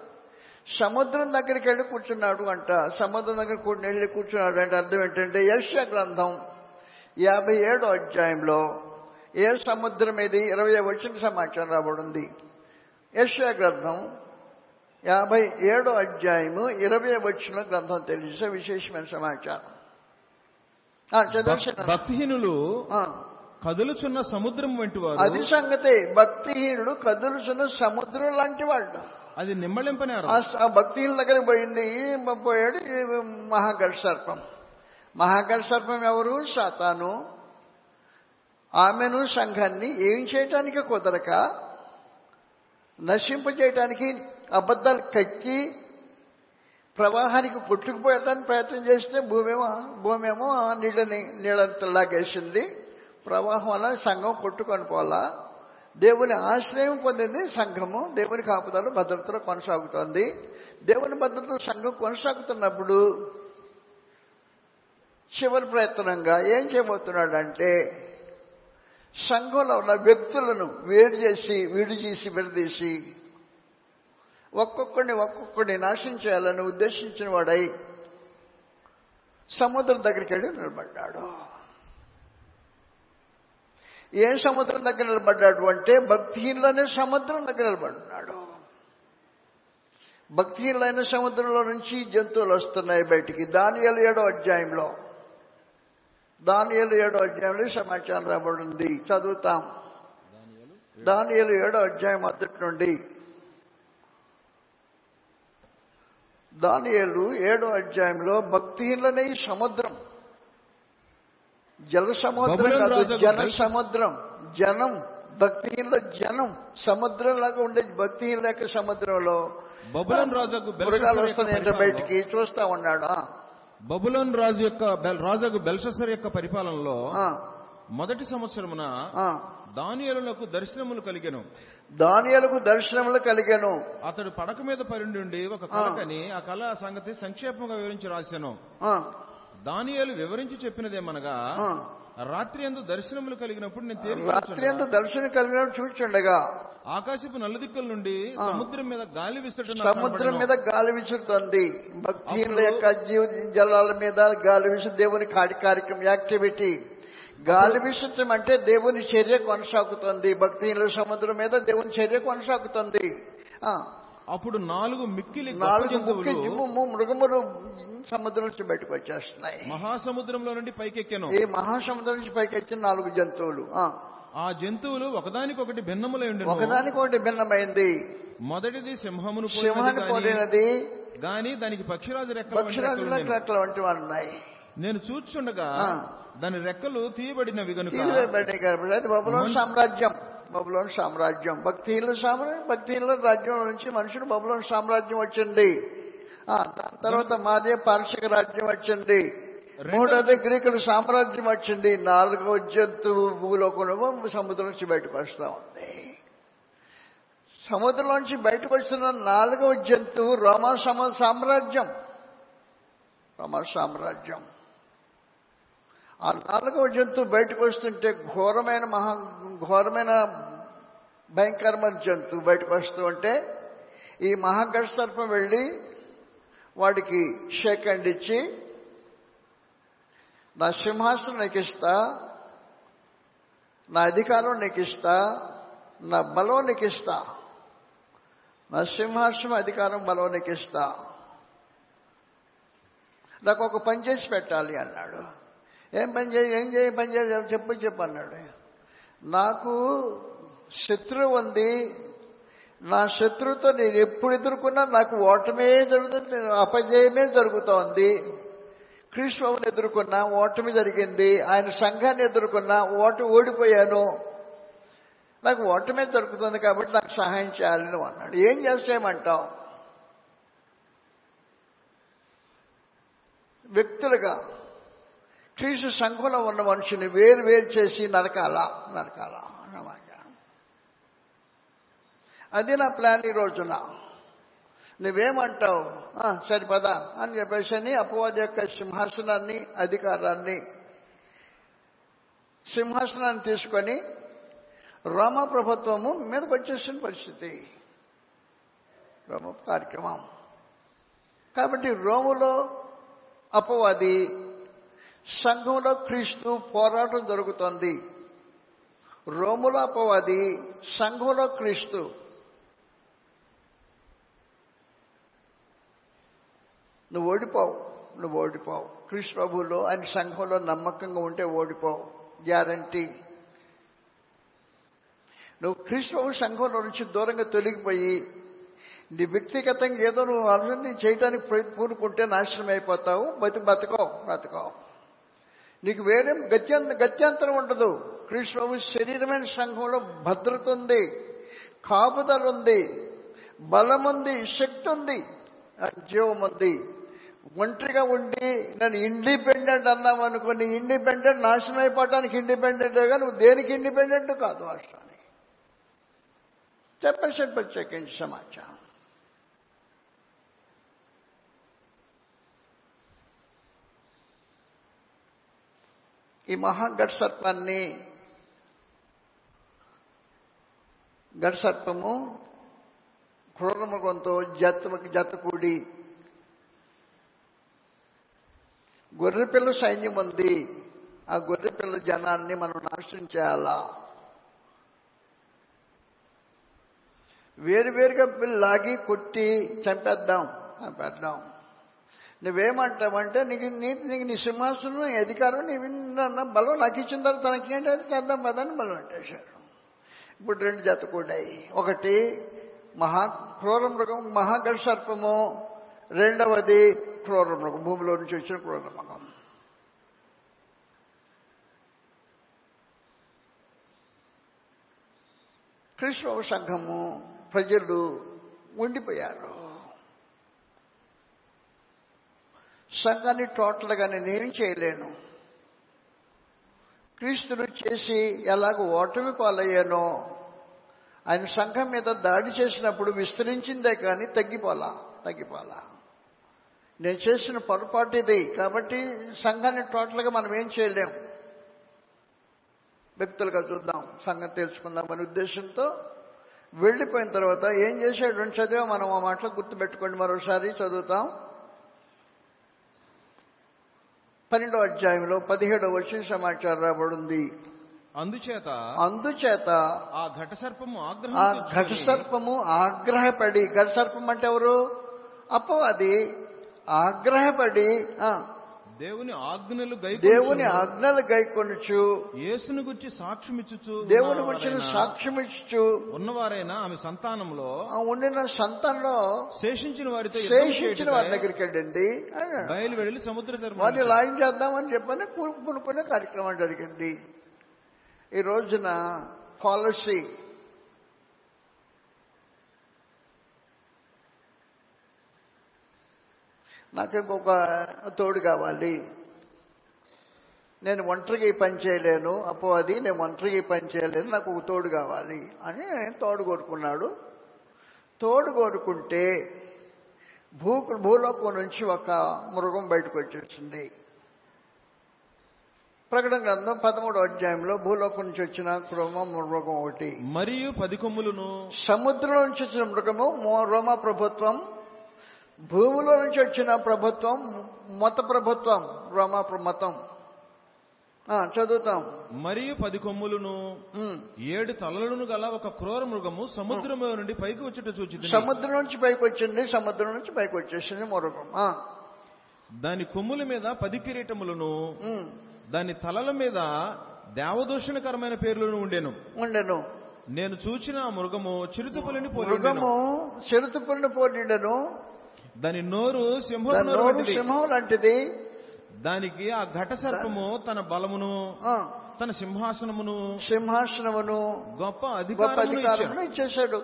సముద్రం దగ్గరికి వెళ్ళి కూర్చున్నాడు అంట. సముద్రం దగ్గర కూర్చుని వెళ్ళి కూర్చున్నాడు అంటే అర్థం ఏంటంటే యశ్య గ్రంథం యాభై ఏడో అధ్యాయంలో ఏ సముద్రం ఇది ఇరవై వచ్చిన సమాచారం రాబడింది. యశ్య గ్రంథం యాభై ఏడో అధ్యాయము ఇరవై వచ్చిన గ్రంథం తెలిసే విశేషమైన సమాచారం. భక్తిహీనులు కదులుచున్న సముద్రం వంటి వారు అది సంగతి. భక్తిహీనుడు కదులుచున్న సముద్రం లాంటి వాళ్ళు. అది నిమ్మళింపని ఆ స- ఆ దగ్గర పోయింది పోయాడు ఈ మహాగఢ సర్పం. సర్పం ఎవరు? శాతాను ఆమెను సంఘాన్ని ఏం చేయటానికి కుదరక నశింపజేయటానికి అబద్ధాలు కక్కి ప్రవాహానికి కొట్టుకుపోయడానికి ప్రయత్నం చేస్తే భూమేమో భూమేమో ఆ నీళ్ళని నీళ్ళంత లాగేసింది. ప్రవాహం వల్ల సంఘం కొట్టుకొని పోలా. దేవుని ఆశ్రయం పొందింది సంఘము దేవుని కాపుదలు భద్రతలో కొనసాగుతోంది. దేవుని భద్రతలో సంఘం కొనసాగుతున్నప్పుడు చివరి ప్రయత్నంగా ఏం చేయబోతున్నాడంటే సంఘంలో ఉన్న వ్యక్తులను వేరు చేసి విడిచేసి విడదీసి ఒక్కొక్కడిని ఒక్కొక్కడిని నాశనం చేయాలని ఉద్దేశించిన వాడై సముద్రం దగ్గరికి వెళ్ళి నిలబడ్డాడు. ఏ సముద్రం దగ్గర నిలబడ్డాడు అంటే భక్తిహీనులనే సముద్రం దగ్గర నిలబడ్డాడు. భక్తిహీనులైన సముద్రంలో నుంచి జంతువులు వస్తున్నాయి బయటికి. దానియలు ఏడో అధ్యాయంలో దానియలు ఏడో అధ్యాయంలో సమాచారం రాబడింది. చదువుతాం. దానియలు ఏడో అధ్యాయం మొదటి నుండి. దానియేలు ఏడో అధ్యాయంలో భక్తిహీనులనే సముద్రం. జల సముద్రం కాదు జన సముద్రం. జనం భక్తిహీనుల జనం. సముద్రం లాగా ఉండే భక్తిహీనుల యొక్క సముద్రంలో బబులోన్ రాజుకు మృగాలు వస్తున్నాయంట బయటికి చూస్తా ఉన్నాడు బబులోన్ రాజు యొక్క రాజుకు బెల్షసర్ యొక్క పరిపాలనలో మొదటి సంవత్సరమున ఆ. దానియేలులకు దర్శనములు కలిగెను. దానియేలుకు దర్శనములు కలిగాను. అతడు పడక మీద పరుండి ఒక కలకని ఆ కళ సంగతి సంక్షేపంగా వివరించి రాశాను దానియేలు వివరించి చెప్పినదేమనగా. రాత్రి ఎందు దర్శనములు కలిగినప్పుడు నేను రాత్రి అంతా దర్శనం కలిగినప్పుడు చూచుండగా ఆకాశపు నలుదిక్కుల నుండి సముద్రం మీద గాలి విసటం సముద్రం మీద గాలి విసురుతుంది. భక్తిహీనుల యొక్క జీవ జలాల మీద గాలి విసు దేవుని కార్యక్రమం యాక్టివిటీ. గాలి విసరటం అంటే దేవుని చర్య కొనసాగుతుంది. భక్తిహీనుల సముద్రం మీద దేవుని చర్య కొనసాగుతుంది. ఆ, అప్పుడు నాలుగు మిక్కిలి నాలుగు ముఖ్య జంతువులు జిమ్ము మృగములు సముద్రం నుంచి బయటకు వచ్చేస్తున్నాయి. మహాసముద్రంలో నుండి పైకెక్కెను. ఈ మహాసముద్రం నుంచి పైకి వచ్చిన నాలుగు జంతువులు ఆ, జంతువులు ఒకదానికొకటి భిన్నములై ఉండెను. ఒకదానికొకటి భిన్నమైంది. మొదటిది సింహమును సింహాన్ని పోలినది. గాని దానికి పక్షిరాజు రెక్కల వంటి పక్షిరాజుల రెక్కలు వంటి వాళ్ళు ఉన్నాయి. నేను చూచుండగా ఆ. దాని రెక్కలు తీయబడినవి బబులోన్ సామ్రాజ్యం. బబులోన్ సామ్రాజ్యం. భక్తిహీనుల సామ్రాజ్యం? భక్తిహీనుల రాజ్యం నుంచి మనుషుడు బబులోన్ సామ్రాజ్యం వచ్చింది. దాని తర్వాత మాదే పార్షిక రాజ్యం వచ్చింది. మూడోది గ్రీకుల సామ్రాజ్యం వచ్చింది. నాలుగో జంతువు భూలోకంలో సముద్రం నుంచి బయటకు వస్తా ఉంది. సముద్రంలోంచి బయటకు వచ్చిన నాలుగవ జంతువు రోమా సమ సామ్రాజ్యం. రోమా సామ్రాజ్యం. ఆ నాలుగవ జంతువు బయటకు వస్తుంటే ఘోరమైన మహా ఘోరమైన భయంకరమైన జంతువు బయటకు వస్తూ ఉంటే ఈ మహాగఢ సర్పం వెళ్ళి వాడికి షేక్ అండ్ ఇచ్చి నా సింహాసనం నీకు ఇస్తా నా అధికారం నీకు ఇస్తా నా బలం నీకు ఇస్తా నా సింహాసనం అధికారం బలం నీకు ఇస్తా నాకు ఒక పని చేసి పెట్టాలి అన్నాడు. ఏం పని చేయి ఏం చేయి పని చేయాలి చెప్పు చెప్పు అన్నాడు. నాకు శత్రువు ఉంది. నా శత్రువుతో నేను ఎప్పుడు ఎదుర్కొన్నా నాకు ఓటమే జరుగుతుంది నేను అపజయమే జరుగుతోంది. కృష్ణవుని ఎదుర్కొన్నా ఓటమి జరిగింది. ఆయన సంఘాన్ని ఎదుర్కొన్నా ఓట ఓడిపోయాను. నాకు ఓటమే దొరుకుతుంది కాబట్టి నాకు సహాయం చేయాలని నువ్వు అన్నాడు. ఏం చేసేయమంటావు వ్యక్తులుగా క్రీస్తు సంఘంలో ఉన్న మనుషుని వేరు వేరు చేసి నరకాల నరకాల అన్నమాట. అది నా ప్లాన్ ఈ రోజున. నువ్వేమంటావు? సరిపదా అని చెప్పేసి అని అపవాది యొక్క సింహాసనాన్ని అధికారాన్ని సింహాసనాన్ని తీసుకొని రోమ ప్రభుత్వము మీదకి వచ్చేసిన పరిస్థితి. రోమ కార్యక్రమం. కాబట్టి రోములో అపవాది సంఘంలో క్రీస్తు పోరాటం జరుగుతోంది. రోములో అపవాది సంఘంలో క్రీస్తు. నువ్వు ఓడిపోవు నువ్వు ఓడిపోవు. క్రీస్తు ప్రభువులో ఆయన సంఘంలో నమ్మకంగా ఉంటే ఓడిపోవు. గ్యారంటీ. నువ్వు క్రీస్తు ప్రభు సంఘంలో నుంచి దూరంగా తొలగిపోయి నీ వ్యక్తిగతంగా ఏదో నువ్వు అభివృద్ధి చేయడానికి పూనుకుంటే నాశనం అయిపోతావు. బతి బతకవు బతకవు. నీకు వేరే గత్యంత గత్యంతరం ఉండదు. క్రీస్తు శరీరమైన సంఘంలో భద్రత ఉంది. కాపుదల ఉంది. బలం ఉంది. శక్తి ఉంది. జీవం ఉంది. ఒంటరిగా ఉండి నేను ఇండిపెండెంట్ అన్నాం అనుకుని ఇండిపెండెంట్ నాశనం అయిపోవడానికి ఇండిపెండెంట్ కానీ నువ్వు దేనికి ఇండిపెండెంట్ కాదు రాష్ట్రానికి చెప్పేసి ప్రత్యేకించి సమాచారం. ఈ మహాగఢ సర్పాన్ని గఢ సర్పము క్రూరమృగంతో జత జత గొర్రెపిల్ల సైన్యం ఉంది. ఆ గొర్రెపిల్ల జనాన్ని మనం నాశనం చేయాలా? వేరువేరుగా పిల్ల లాగి కొట్టి చంపేద్దాం చంపేద్దాం. నువ్వేమంటావంటే నీకు నీ నీకు నీ సింహాసనం నీ అధికారం నీ విన్న బలం నాకు ఇచ్చిన తర్వాత తనకి ఏంటి అది చేద్దాం పదని బలం అంటేశారు ఇప్పుడు రెండు జత కూడాయి ఒకటి మహా క్రూర మృగం మహాగఢ సర్పము. రెండవది క్రూర మృగం భూమిలో నుంచి వచ్చిన క్రూర మృగం. కృష్ణ సంఘము ప్రజలు ఉండిపోయారు. సంఘాన్ని టోటల్గా నేనేం చేయలేను. క్రీస్తులు చేసి ఎలాగ ఓటమి పాలయ్యానో ఆయన సంఘం మీద దాడి చేసినప్పుడు విస్తరించిందే కానీ తగ్గిపోలా తగ్గిపోలా. నేను చేసిన పొరపాటు ఇది కాబట్టి సంఘాన్ని టోటల్గా మనం ఏం చేయలేం. వ్యక్తులుగా చూద్దాం సంఘం తెలుసుకుందాం అనే ఉద్దేశంతో వెళ్ళిపోయిన తర్వాత ఏం చేశాడు? చదివా మనం ఆ మాటలు గుర్తుపెట్టుకోండి మరోసారి చదువుతాం. పన్నెండో అధ్యాయంలో పదిహేడవ వచ్చిన సమాచారం రాబడింది. అందుచేత అందుచేత ఆ ఘట సర్పము ఆ ఆగ్రహం ఘట తెచ్చుకొని సర్పము ఆగ్రహపడి ఘట సర్పం అంటే ఎవరు? అపవాది. ఆగ్రహపడి ఆ, దేవుని ఆజ్ఞలు గై దేవుని ఆజ్ఞలు గైకొనుచు. యేసును గురించి సాక్ష్యమిచ్చుచు దేవుని ఉన్నవారైన- సాక్ష్యం ఉన్నవారైనా ఆమె సంతానంలో ఆ ఉండిన సంతంలో శేషించిన వారితో శేషించిన వారి దగ్గరికి వెళ్ళింది. బయలు వెళ్ళి సముద్ర వారిని లాయం చేద్దామని చెప్పని పూనుకునే కార్యక్రమం జరిగింది. ఈ రోజున పాలసీ నాకు ఇంకొక తోడు కావాలి. నేను ఒంటరిగా పని చేయలేను అపో అది నేను ఒంటరిగా పని చేయలేను నాకు ఒక తోడు కావాలి అని తోడు కోరుకున్నాడు. తోడు కోరుకుంటే భూ భూలోకం నుంచి ఒక మృగం బయటకు వచ్చేసింది. ప్రకటన గ్రంథం పదమూడో అధ్యాయంలో భూలోకం నుంచి వచ్చిన క్రోమ మృగం ఒకటి. మరియు పది కొమ్ములను సముద్రం నుంచి వచ్చిన మృగము మో- రోమా ప్రభుత్వం భూమిలో నుంచి వచ్చిన ప్రభుత్వం మత ప్రభుత్వం రోమా మతం. ఆ, చదువుతాం. మరియు పది కొమ్ములను. ఏడు తలలను గల ఒక క్రూర మృగము సముద్రము నుండి పైకి వచ్చుట చూచి సముద్రం నుంచి పైకి వచ్చింది సముద్రం నుంచి పైకి వచ్చేసింది మృగం. దాని కొమ్ముల మీద పది కిరీటములను. దాని తలల మీద దేవదూషణకరమైన పేర్లను ఉండెను. ఉండెను. నేను చూచిన మృగము చిరుతపులిని పోలి మృగము. చిరుతపుల్ని పోలిండెను దాని నోరు వంటిది. సింహం లాంటిది. దానికి ఆ ఘట సర్పము తన బలమును ఆ, తన సింహాసనమును సింహాసనమును గొప్ప అధికారం ఇచ్చేసాడు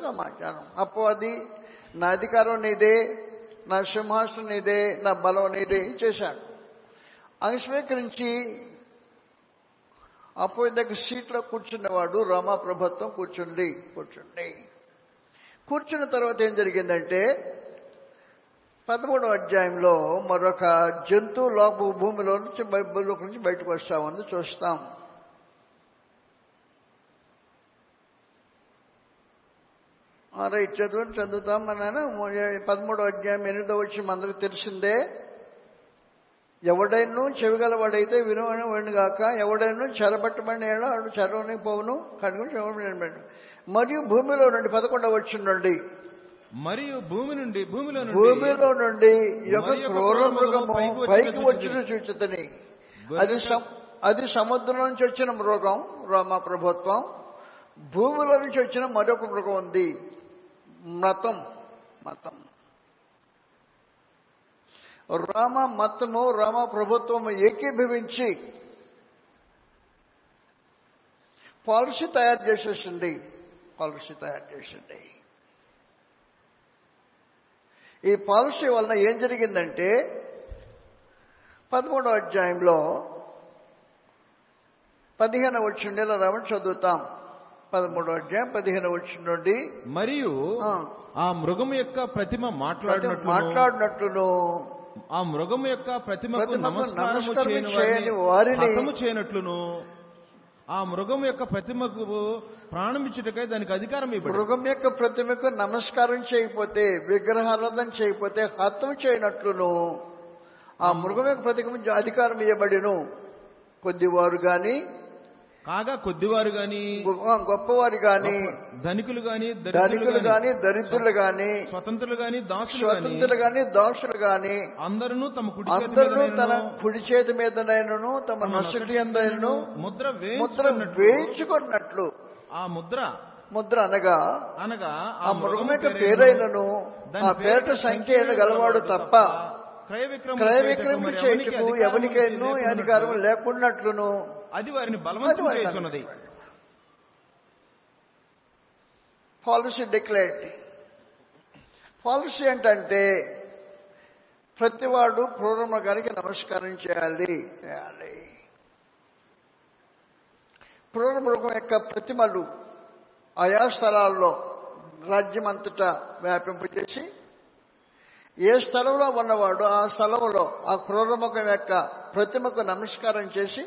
అప్పు అది నా అధికారం నీదే నా సింహాసనం నీదే నా బలం నీదే ఇచ్చేశాడు. అది స్వీకరించి అప్పు దగ్గర సీట్లో కూర్చున్నవాడు రోమా ప్రభుత్వం కూర్చుంది కూర్చుంది. కూర్చున్న తర్వాత ఏం జరిగిందంటే పదమూడవ అధ్యాయంలో మరొక జంతువు లోపు భూమిలో నుంచి బయ- నుంచి బయటకు వస్తామని చూస్తాం. ఆ, రైట్ చదువు చదువుతాం మనం పదమూడో అధ్యాయం ఎనిమిదో వచ్చి మనందరికి తెలిసిందే. ఎవడైనా చెవిగలవాడైతే వినువని వాడిని ఎవడైనా చెరబట్టబడిన ఏడో చెరవని పోవును కనుగొని మరియు భూమిలో నుండి పదకొండవ వచ్చి నుండి మరియు భూమి నుండి భూమిలో నుండి భూమిలో నుండి యొక్క క్రూర మృగము పైకి వచ్చిన చూచుతని అది అది సముద్రం నుంచి వచ్చిన మృగం రోమా ప్రభుత్వం. భూమిలో నుంచి వచ్చిన మరొక మృగం ఉంది. మతం మతం. రామ మతము రామ ప్రభుత్వము ఏకీభవించి పాలసీ తయారు చేసేసింది. పాలసీ తయారు చేసింది. ఈ పాలసీ వలన ఏం జరిగిందంటే పదమూడో అధ్యాయంలో పదిహేను వచ్చిండే రావని చదువుతాం. పదమూడో అధ్యాయం పదిహేను వచ్చి నుండి మరియు ఆ, మృగము యొక్క ప్రతిమ మాట్లాడినట్లు మాట్లాడినట్లును. ఆ మృగము యొక్క నమస్కారము నమస్కారము చేయని వారిని చేయనట్లును. ఆ మృగం యొక్క ప్రతిమకు ప్రాణం ఇచ్చుటకై దానికి అధికారం మృగం యొక్క ప్రతిమకు నమస్కారం చేయకపోతే విగ్రహారాధన చేయకపోతే హతం చేయనట్లును. ఆ మృగం యొక్క ప్రతిమ అధికారం ఇవ్వబడిను. కొద్దివారు గాని కాగా కొద్దివారు గాని గొప్ప- గొప్పవారు గాని ధనికులు గాని ధనికులు గాని దరిద్రులు గాని స్వతంత్రులు గాని దాసులు గాని స్వతంత్రులు గాని దాసులు గాని అందరూ తమ కుడి అందరూ తన కుడి చేతి మీదనైనను తమ నొసటి ఎందైనను ముద్ర ముద్ర వేయించుకున్నట్లు. ఆ ముద్ర ముద్ర అనగా అనగా ఆ మృగం యొక్క పేరైనను, ఆ పేట సంఖ్య అయిన గలవాడు తప్ప క్రయ విక్రయం క్రయ విక్రయం చేయుటకు ఎవరికైనా అధికారం లేకున్నట్లును అది వారిని బలవంతం చేస్తున్నది పాలసీ డిక్లేర్డ్ పాలసీ ఏంటంటే ప్రతివాడు పూర్వమ గారికి నమస్కారం చేయాలి చేయాలి. యొక్క ప్రతిమలు ఆయా స్థలాల్లో రాజ్యం అంతటా వ్యాపింపజేసి ఏ స్థలంలో ఉన్నవాడు ఆ స్థలంలో ఆ క్రూరముఖం యొక్క ప్రతిమకు నమస్కారం చేసి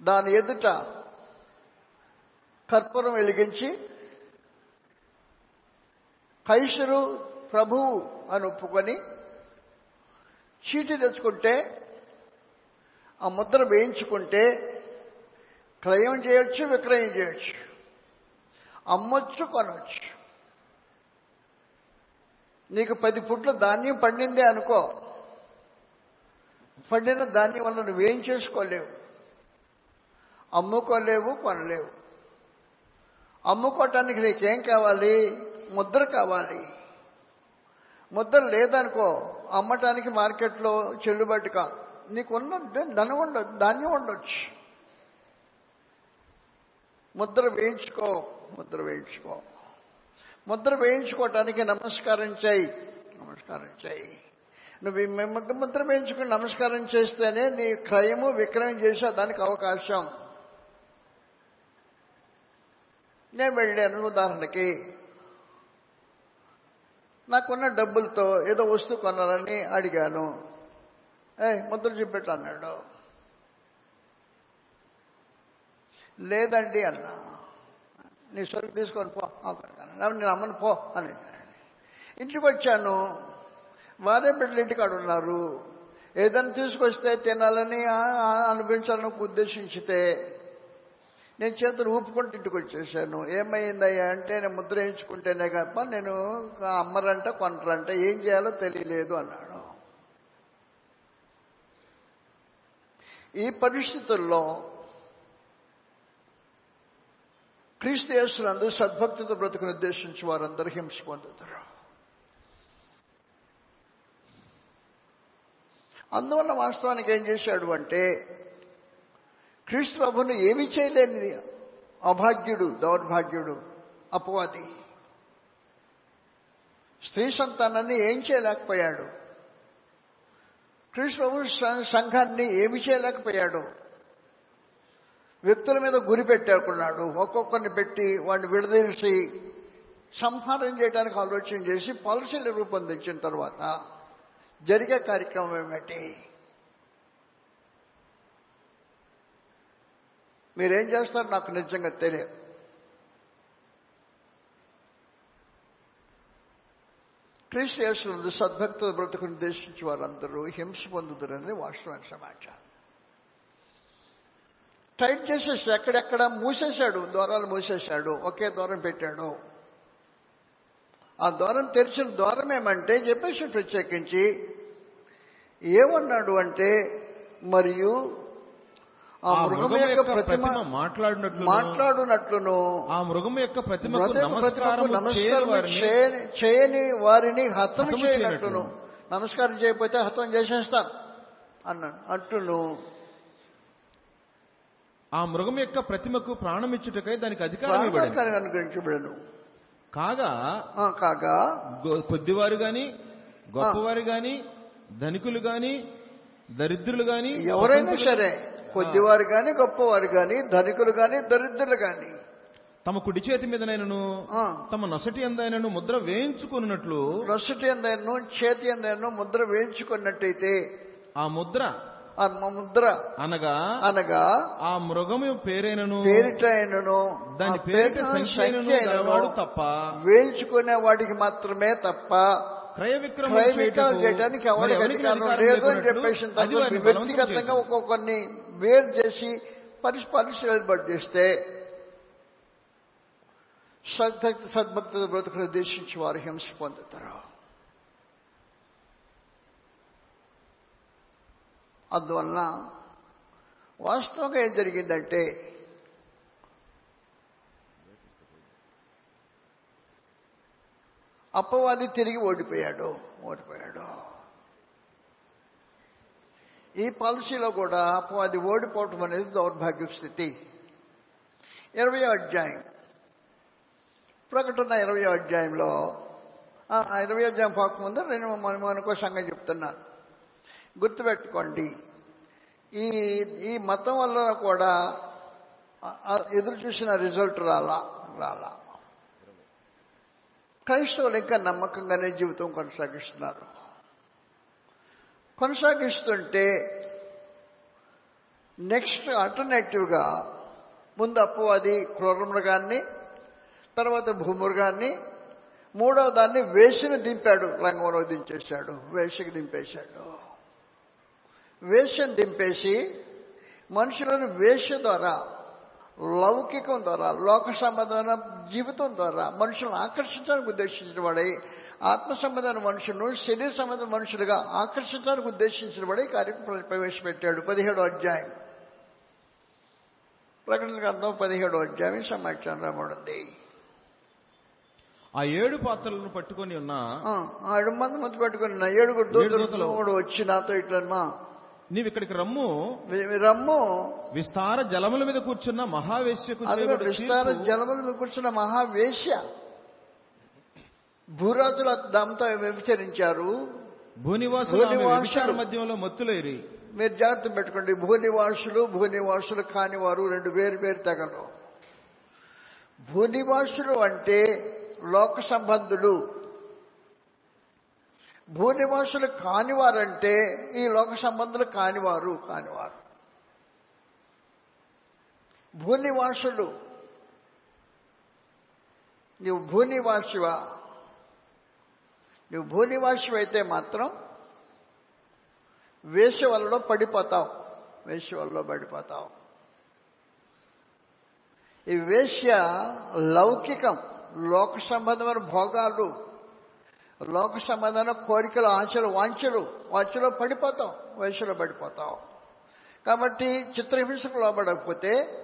దాని ఎదుట కర్పూరం వెలిగించి కైసరు ప్రభువు అని ఒప్పుకొని చీటి తెచ్చుకుంటే ఆ ముద్ర వేయించుకుంటే క్రయం చేయొచ్చు విక్రయం చేయొచ్చు. అమ్మొచ్చు కొనొచ్చు. నీకు పది పుట్ల ధాన్యం పండిందే అనుకో. పండిన ధాన్యం వల్ల నువ్వేం చేసుకోలేవు. అమ్ముకోలేవు కొనలేవు. అమ్ముకోవటానికి నీకేం కావాలి? ముద్ర కావాలి. ముద్ర లేదనుకో అమ్మటానికి మార్కెట్లో చెల్లుబాటు కా నీకున్న ధనం ఉండ ధాన్యం ఉండొచ్చు. ముద్ర వేయించుకో ముద్ర వేయించుకో. ముద్ర వేయించుకోవటానికి నమస్కారం చేయి. నమస్కారం చేయి. నువ్వు ముద్ర ముద్ర వేయించుకుని నమస్కారం చేస్తేనే నీ క్రయము విక్రయం చేసే దానికి అవకాశం. నేను వెళ్ళాను ఉదాహరణకి నాకున్న డబ్బులతో ఏదో వస్తువు కొనాలని అడిగాను. ఏ ముద్ర చూపెట్టు అన్నాడు. లేదండి అన్నా. నీ సరుకు తీసుకొని పో నేను అమ్మను పో అని. ఇంటికి వచ్చాను. వారే బిడ్డలు ఇంటికాడ ఉన్నారు. ఏదైనా తీసుకొస్తే తినాలని అనిపించాలని ఉద్దేశించితే నేను చేతులు ఊపుకుంటూ ఇంటికి వచ్చేసాను. ఏమైందయ్యా అంటే నేను ముద్ర వేయించుకుంటేనే తప్ప నేను అమ్మరంట కొనరంట ఏం చేయాలో తెలియలేదు అన్నాడు. ఈ పరిస్థితుల్లో క్రీస్తు యేసునందు సద్భక్తితో బ్రతుకుని ఉద్దేశించి వారందరూ హింస పొందుతారు. అందువల్ల వాస్తవానికి ఏం చేశాడు అంటే క్రీస్తు ప్రభును ఏమీ చేయలేని అభాగ్యుడు దౌర్భాగ్యుడు అపవాది. స్త్రీ సంతానాన్ని ఏం చేయలేకపోయాడు? క్రీస్తు ప్రభు సంఘాన్ని ఏమి చేయలేకపోయాడు? వ్యక్తుల మీద గురి పెట్టాకున్నాడు. ఒక్కొక్కరిని పెట్టి వాడిని విడదీసి సంహారం చేయడానికి ఆలోచన చేసి పాలసీలు రూపొందించిన తర్వాత జరిగే కార్యక్రమం ఏమిటి? మీరేం చేస్తారు నాకు నిజంగా తెలియదు. క్రీస్తు యేసునందు సద్భక్తుల బ్రతుకు నిర్దేశించి వారందరూ హింస పొందుతారని వాస్తవానికి సమాచారం. టైట్ చేసేసి ఎక్కడెక్కడ మూసేశాడు? ద్వారాలు మూసేశాడు. ఒకే ద్వారం పెట్టాడు. ఆ ద్వారం తెరిచిన ద్వారం ఏమంటే చెప్పేసి ప్రత్యేకించి ఏమన్నాడు అంటే మరియు ఆ మృగం యొక్క ప్రతిమ మాట్లాడినట్లు మాట్లాడునట్లును ఆ మృగం యొక్క నమస్కారం నమస్కారం చేయని- వారిని హతం చేయనట్లును. నమస్కారం చేయకపోతే హతం చేసేస్తాను అన్నాడు. అట్టును ఆ మృగం యొక్క ప్రతిమకు ప్రాణమిచ్చుటకై దానికి అధికారం అనుగ్రహించబడను. కాగా? కాగా? కొద్దివారు గాని గొప్పవారు గాని ధనికులు గాని దరిద్రులు గాని ఎవరైనా సరే కొద్దివారు గాని గొప్పవారు గాని ధనికులు గాని దరిద్రులు గాని తమ కుడి చేతి మీదనైనను తమ నొసటి ఎందైనను ముద్ర వేయించుకున్నట్లు రొసటి ఎందైనా చేతి ఎందైనా ముద్ర వేయించుకున్నట్టయితే ఆ ముద్ర ఆ ముద్ర అనగా అనగా ఆ మృగము పేరైనను పేరిట అయినను దాని పేరిట సంఖ్యైనను తప్ప వేయించుకునే వాడికి మాత్రమే తప్ప క్రయ విక్రయం చేయడానికి ఎవరికి లేదు అని చెప్పేసి వ్యక్తిగతంగా. ఒక్కొక్కరిని వేరు చేసి పరిశ ఏర్పాటు చేస్తే సద్భక్తి సద్భక్తుల బ్రతుకును ఉద్దేశించి వారు హింస పొందుతారు. అందువలన వాస్తవంగా ఏం జరిగిందంటే అప్పవాది తిరిగి ఓడిపోయాడు ఓడిపోయాడు. ఈ పాలసీలో కూడా అది ఓడిపోవటం అనేది దౌర్భాగ్య స్థితి ఇరవై అధ్యాయం. ప్రకటన ఇరవై అధ్యాయంలో ఇరవై అధ్యాయం పోకముందు నేను మనం మనకో సంగతి చెప్తున్నాను గుర్తుపెట్టుకోండి. ఈ ఈ మతం వల్ల కూడా ఎదురు చూసిన రిజల్ట్ రాలా రాలా. క్రైస్తవులు ఇంకా నమ్మకంగానే జీవితం కొనసాగిస్తున్నారు. కొనసాగిస్తుంటే నెక్స్ట్ ఆల్టర్నేటివ్గా ముందు అప్పవాది క్రూరమృగాన్ని తర్వాత భూమృగాన్ని మూడవ దాన్ని వేషను దింపాడు రంగంలో దించేశాడు వేషకు దింపేశాడు. వేషను దింపేసి మనుషులను వేష ద్వారా లౌకికం ద్వారా లోక సంబంధమైన జీవితం ద్వారా మనుషులను ఆకర్షించడానికి ఉద్దేశించిన వాడై ఆత్మ సంబంధమైన మనుషులను శరీర సంబంధ మనుషులుగా ఆకర్షించడానికి ఉద్దేశించిన వాడే ఈ కార్యక్రమం ప్రవేశపెట్టాడు. పదిహేడో అధ్యాయం. ప్రకటన గ్రంథం పదిహేడో అధ్యాయం సమాచారం రాబడింది. ఆ ఏడు పాత్రలను పట్టుకొని ఉన్న ఆ, ఏడు మంది ముద్దు పెట్టుకుని నా ఏడుగురు దూతలు. వచ్చి నాతో ఇట్లమ్మా నీవు ఇక్కడికి రమ్ము. రమ్ము. విస్తార జలముల మీద కూర్చున్న మహావేశ్యకు విస్తార జలముల మీద కూర్చున్న మహావేశ్య. భూరాజుల దాంతో వ్యభిచరించారు భూనివాసులు మధ్యంలో మత్తులేరి. మీరు జాగ్రత్త పెట్టుకోండి. భూనివాసులు భూనివాసులు కానివారు రెండు వేరు వేరు తెగలు. భూనివాసులు అంటే లోక సంబంధులు. భూనివాసులు కానివారంటే ఈ లోక సంబంధులు కానివారు కానివారు భూనివాసులు. నువ్వు భూనివాసివా? నువ్వు భూనివాసం అయితే మాత్రం వేషవల్లో పడిపోతావు. వేషవల్లో పడిపోతావు. ఈ వేష్య లౌకికం లోక సంబంధమైన భోగాలు లోక సంబంధమైన కోరికలు ఆశలు వాంఛలు వాంఛలో పడిపోతావు వేషలో పడిపోతావు. కాబట్టి చిత్రహింసకు లోబడకపోతే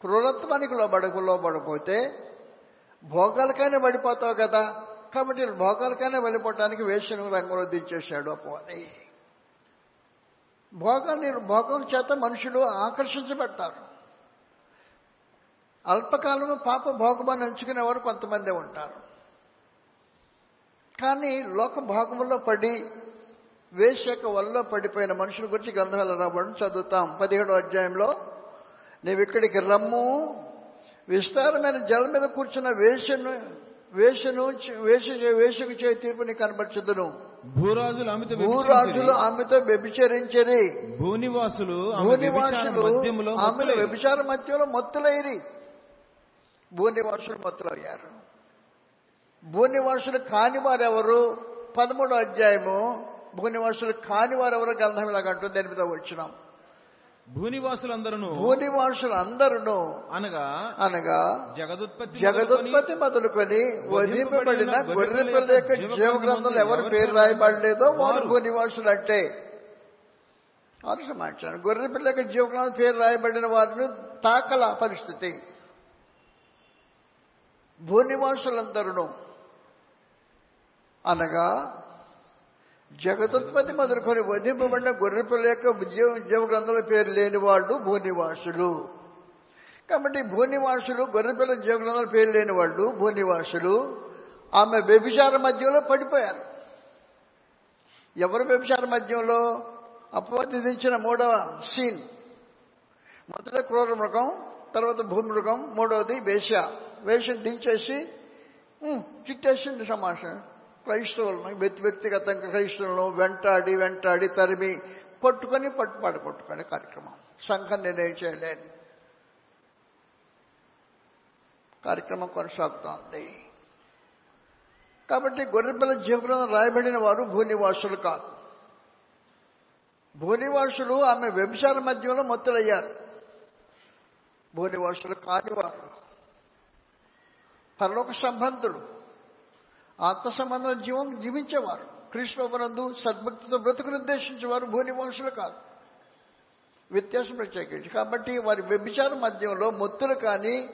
క్రూరత్వానికి లోబడకు లోబడకపోతే భోగాలకైనా పడిపోతావు కదా. కాబట్టి భోగాలకైనా వెళ్ళిపోవటానికి వేషను రంగంలో దించేశాడు అపోని భోగాన్ని భోగం చేత మనుషులు ఆకర్షించబడతారు. అల్పకాలంలో పాప భోగమాన్ని ఎంచుకునేవారు కొంతమంది ఉంటారు. కానీ లోక భోగంలో పడి వేషక వల్ల పడిపోయిన మనుషుల గురించి గ్రంథాలు రాబడి చదువుతాం. పదిహేడో అధ్యాయంలో నీవిక్కడికి రమ్ము విస్తారమైన జలం మీద కూర్చున్న వేషను వేషను వేష వేషకు చే తీర్పు నీకు కనబడుచుదును భూరాజులు ఆమెతో భూరాజులు. ఆమెతో వ్యభిచరించరి. భూనివాసులు భూనివాసులు మత్తులేరి. వ్యభిచార మధ్యలో మొత్తులైరి భూనివాసులు మొత్తులయ్యారు. భూనివాసులు కాని వారెవరు పదమూడో అధ్యాయము. భూనివాసులు కాని వారెవరు గ్రంథం ఇలాగంటుంది దాని మీద వచ్చినాం భూనివాసులందరూ భూనివాసులు అందరూ అనగా అనగా జగదుత్పత్తి జగదుత్పత్తి మొదలుకొని వధింపబడిన గొర్రె పిల్ల యొక్క జీవ గ్రంథంలో ఎవరి పేరు రాయబడలేదో వారు భూనివాసులు అంటే వారు సమాచారం. గొర్రె పిల్ల యొక్క జీవ గ్రంథం పేరు రాయబడిన వారిని తాకల పరిస్థితి. భూనివాసులందరూ అనగా జగదుత్పత్తి మొదలుకొని వధింపబడిన గొర్రె పిల్ల యొక్క జీవ ఉద్యమ గ్రంథాల పేరు లేని వాళ్ళు భూనివాసులు. కాబట్టి భూనివాసులు గొర్రెపిల్ల జీవగ్రంథాల పేరు లేని వాళ్ళు భూనివాసులు. ఆమె వ్యభిచార మధ్యంలో పడిపోయారు. ఎవరు వ్యభిచార మధ్యంలో? అపవాదించిన మూడవ సీన్. మొదట క్రూర మృగం తర్వాత భూమృగం మూడవది వేష వేషం దించేసి ఉమ్, చిట్టేసింది క్రైస్తవులను వ్యక్తి వ్యక్తిగతంగా క్రైస్తవులను వెంటాడి వెంటాడి తరిమి పట్టుకొని పట్టుపాటు పట్టుకునే కార్యక్రమం. సంఘం నిర్ణయం చేయలేదు. కార్యక్రమం కొనసాగుతోంది. కాబట్టి గొర్రెపిల్ల జీవగ్రంథం రాయబడిన వారు భూనివాసులు కాదు. భూనివాసులు ఆమె వ్యభిచార మధ్యంలో మొత్తులయ్యారు. భూనివాసులు కానివారు. పరలోక సంబంధులు. ఆత్మ సంబంధ జీవం జీవించేవారు. కృష్ణనందు సద్భక్తితో బ్రతుకును ఉద్దేశించేవారు భూనివాసులు కాదు. వ్యత్యాసం ప్రత్యేకించి. కాబట్టి వారి వ్యభిచార మధ్యంలో మొత్తులు కానీ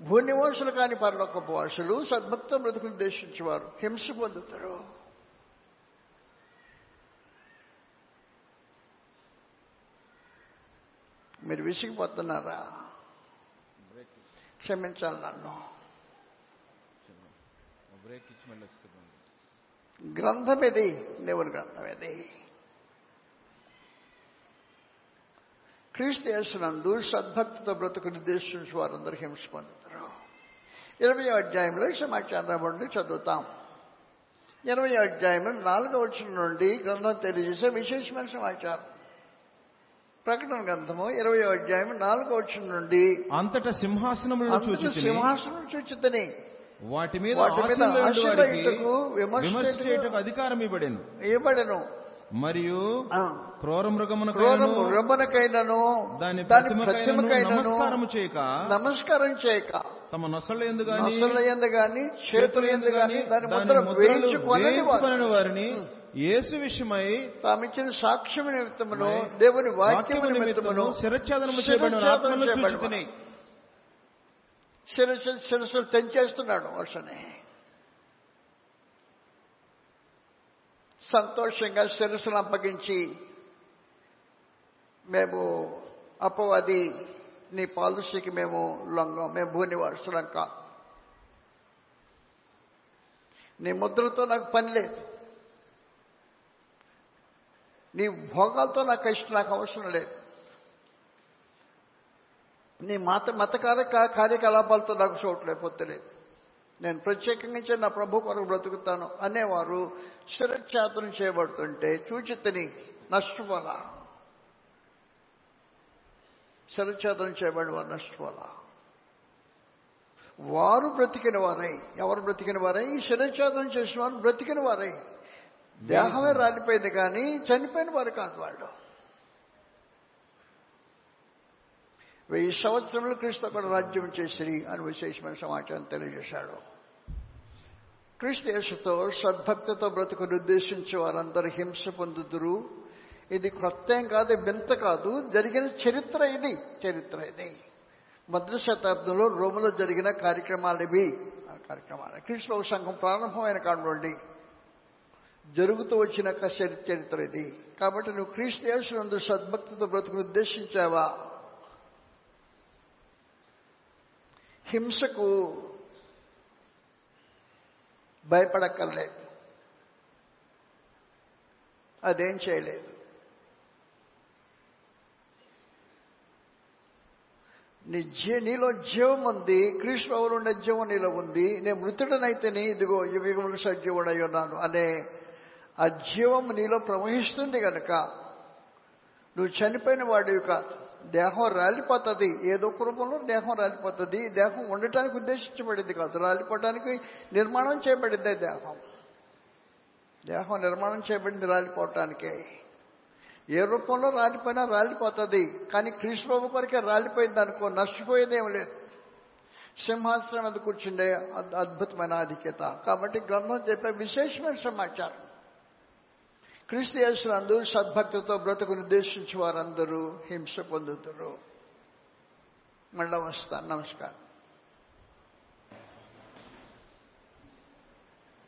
భూనివాసులు కాని పరలోకపు వాసులు సద్భక్త బ్రతుకులు ఉద్దేశించేవారు. హింస పొందుతారు. మీరు విసిగిపోతున్నారా? క్షమించాలి నన్ను. బ్రేక్ ఇచ్చి మళ్ళీ వస్తున్నాను. గ్రంథం ఇది దేవుని గ్రంథం ఇది క్రీస్తు యేసునందు సద్భక్తితో బ్రతుకు నిర్దేశించి వారందరూ హింస పొందుతారు ఇరవై అధ్యాయంలో ఈ సమాచారం రాబడి చదువుతాం. ఇరవై అధ్యాయం నాలుగో వచ్చిన నుండి గ్రంథం తెలియజేసే విశేషమైన సమాచారం. ప్రకటన గ్రంథము ఇరవై అధ్యాయం నాలుగో వచ్చిన నుండి అంతటా చూచి సింహాసనం చూచితని. వాటి మీద వాటి మీద ఆసీనులైన వారికి ఆశీర్వదించుటకు, విమర్శ విమర్శ చేయుటకు చేయుటకు అధికారం ఇవ్వడెను ఇవ్వబడను. మరియు క్రూర క్రూర మృగమునకైనను దాని నమస్కారము చేయక నమస్కారం చేయక తమ నొసళ్ళ ఎందు గాని నొసల ఎందు గాని చేతుల ఎందు గాని దాని ముద్ర వేయించుకొనని వారిని యేసు విషయమై తామిచ్చిన సాక్ష్యం నిమిత్తమును దేవుని వాక్యము నిమిత్తమును నిమిత్తము శిరచ్ఛేదనము చేయబడిన ఆత్మను చేయబడిన శిరసులు శిరసులు తెంచేస్తున్నాడు వర్షని సంతోషంగా శిరస్సును అప్పగించి మేము అపవాది నీ పాలసీకి మేము లొంగం మేము భూని వారసులం కా నీ ముద్రతో నాకు పని లేదు. నీ భోగాలతో నాకు ఇష్టం నాకు అవసరం లేదు. నీ మత మత కార్య కార్యకలాపాలతో నాకు చోట్లేదు పొత్తలేదు నేను ప్రత్యేకంగా ఇచ్చే నా ప్రభు కొరకు బ్రతుకుతాను అనేవారు శిరచ్ఛాతనం చేయబడుతుంటే చూచితని నష్టపోలా శిరచ్ఛాతనం చేయబడిన వారు నష్టపోలా వారు బ్రతికిన వారై ఎవరు బ్రతికిన వారై? ఈ చేసిన వారు బ్రతికిన వారై. దేహమే రాలిపోయింది కానీ చనిపోయిన వారు కాదు వాళ్ళు. వెయ్యి సంవత్సరములు క్రీస్తు అక్కడ రాజ్యం చేసిరి అని విశేషమైన సమాచారం తెలియజేశాడు. క్రీస్తు యేసుతో సద్భక్తితో బ్రతుకుని ఉద్దేశించి వారందరూ హింస పొందుదురు. ఇది క్రొత్త కాదు వింత కాదు. జరిగిన చరిత్ర ఇది చరిత్ర ఇది. మొదటి శతాబ్దంలో రోములో జరిగిన కార్యక్రమాలు ఇవి. కార్యక్రమాలు. క్రీస్తు సంఘం ప్రారంభమైన కానివ్వండి జరుగుతూ వచ్చిన చరిత్ర ఇది. కాబట్టి నువ్వు క్రీస్తు యేసునందు సద్భక్తితో బ్రతుకుని ఉద్దేశించావా? హింసకు భయపడక్కర్లేదు. అదేం చేయలేదు. నీ జీ నీలో జీవం ఉంది కృష్ణవులు ఉండే జీవం నీలో ఉంది నేను మృతుడనైతేనే ఇదిగో యుగములు సజీవుడై ఉన్నాను అనే ఆ జీవం నీలో ప్రవహిస్తుంది కనుక నువ్వు చనిపోయిన వాడివి కాదు. దేహం రాలిపోతుంది. ఏదో ఒక రూపంలో దేహం రాలిపోతుంది. దేహం ఉండటానికి ఉద్దేశించబడింది కాదు. రాలిపోవడానికి నిర్మాణం చేయబడిందే దేహం. దేహం నిర్మాణం చేయబడింది రాలిపోవటానికే. ఏ రూపంలో రాలిపోయినా రాలిపోతుంది. కానీ కృష్ణబాబు కొరకే రాలిపోయింది అనుకో నష్టపోయేదేం లేదు. సింహాసనం మీద కూర్చుండే అద్భుతమైన ఆధిక్యత. కాబట్టి గ్రంథం చెప్పే విశేషమైన సమాచారం. క్రీస్తు సద్భక్తితో బ్రతుకు నిర్దేశించి వారందరూ హింస పొందుతారు మళ్ళా వస్తాను నమస్కారం.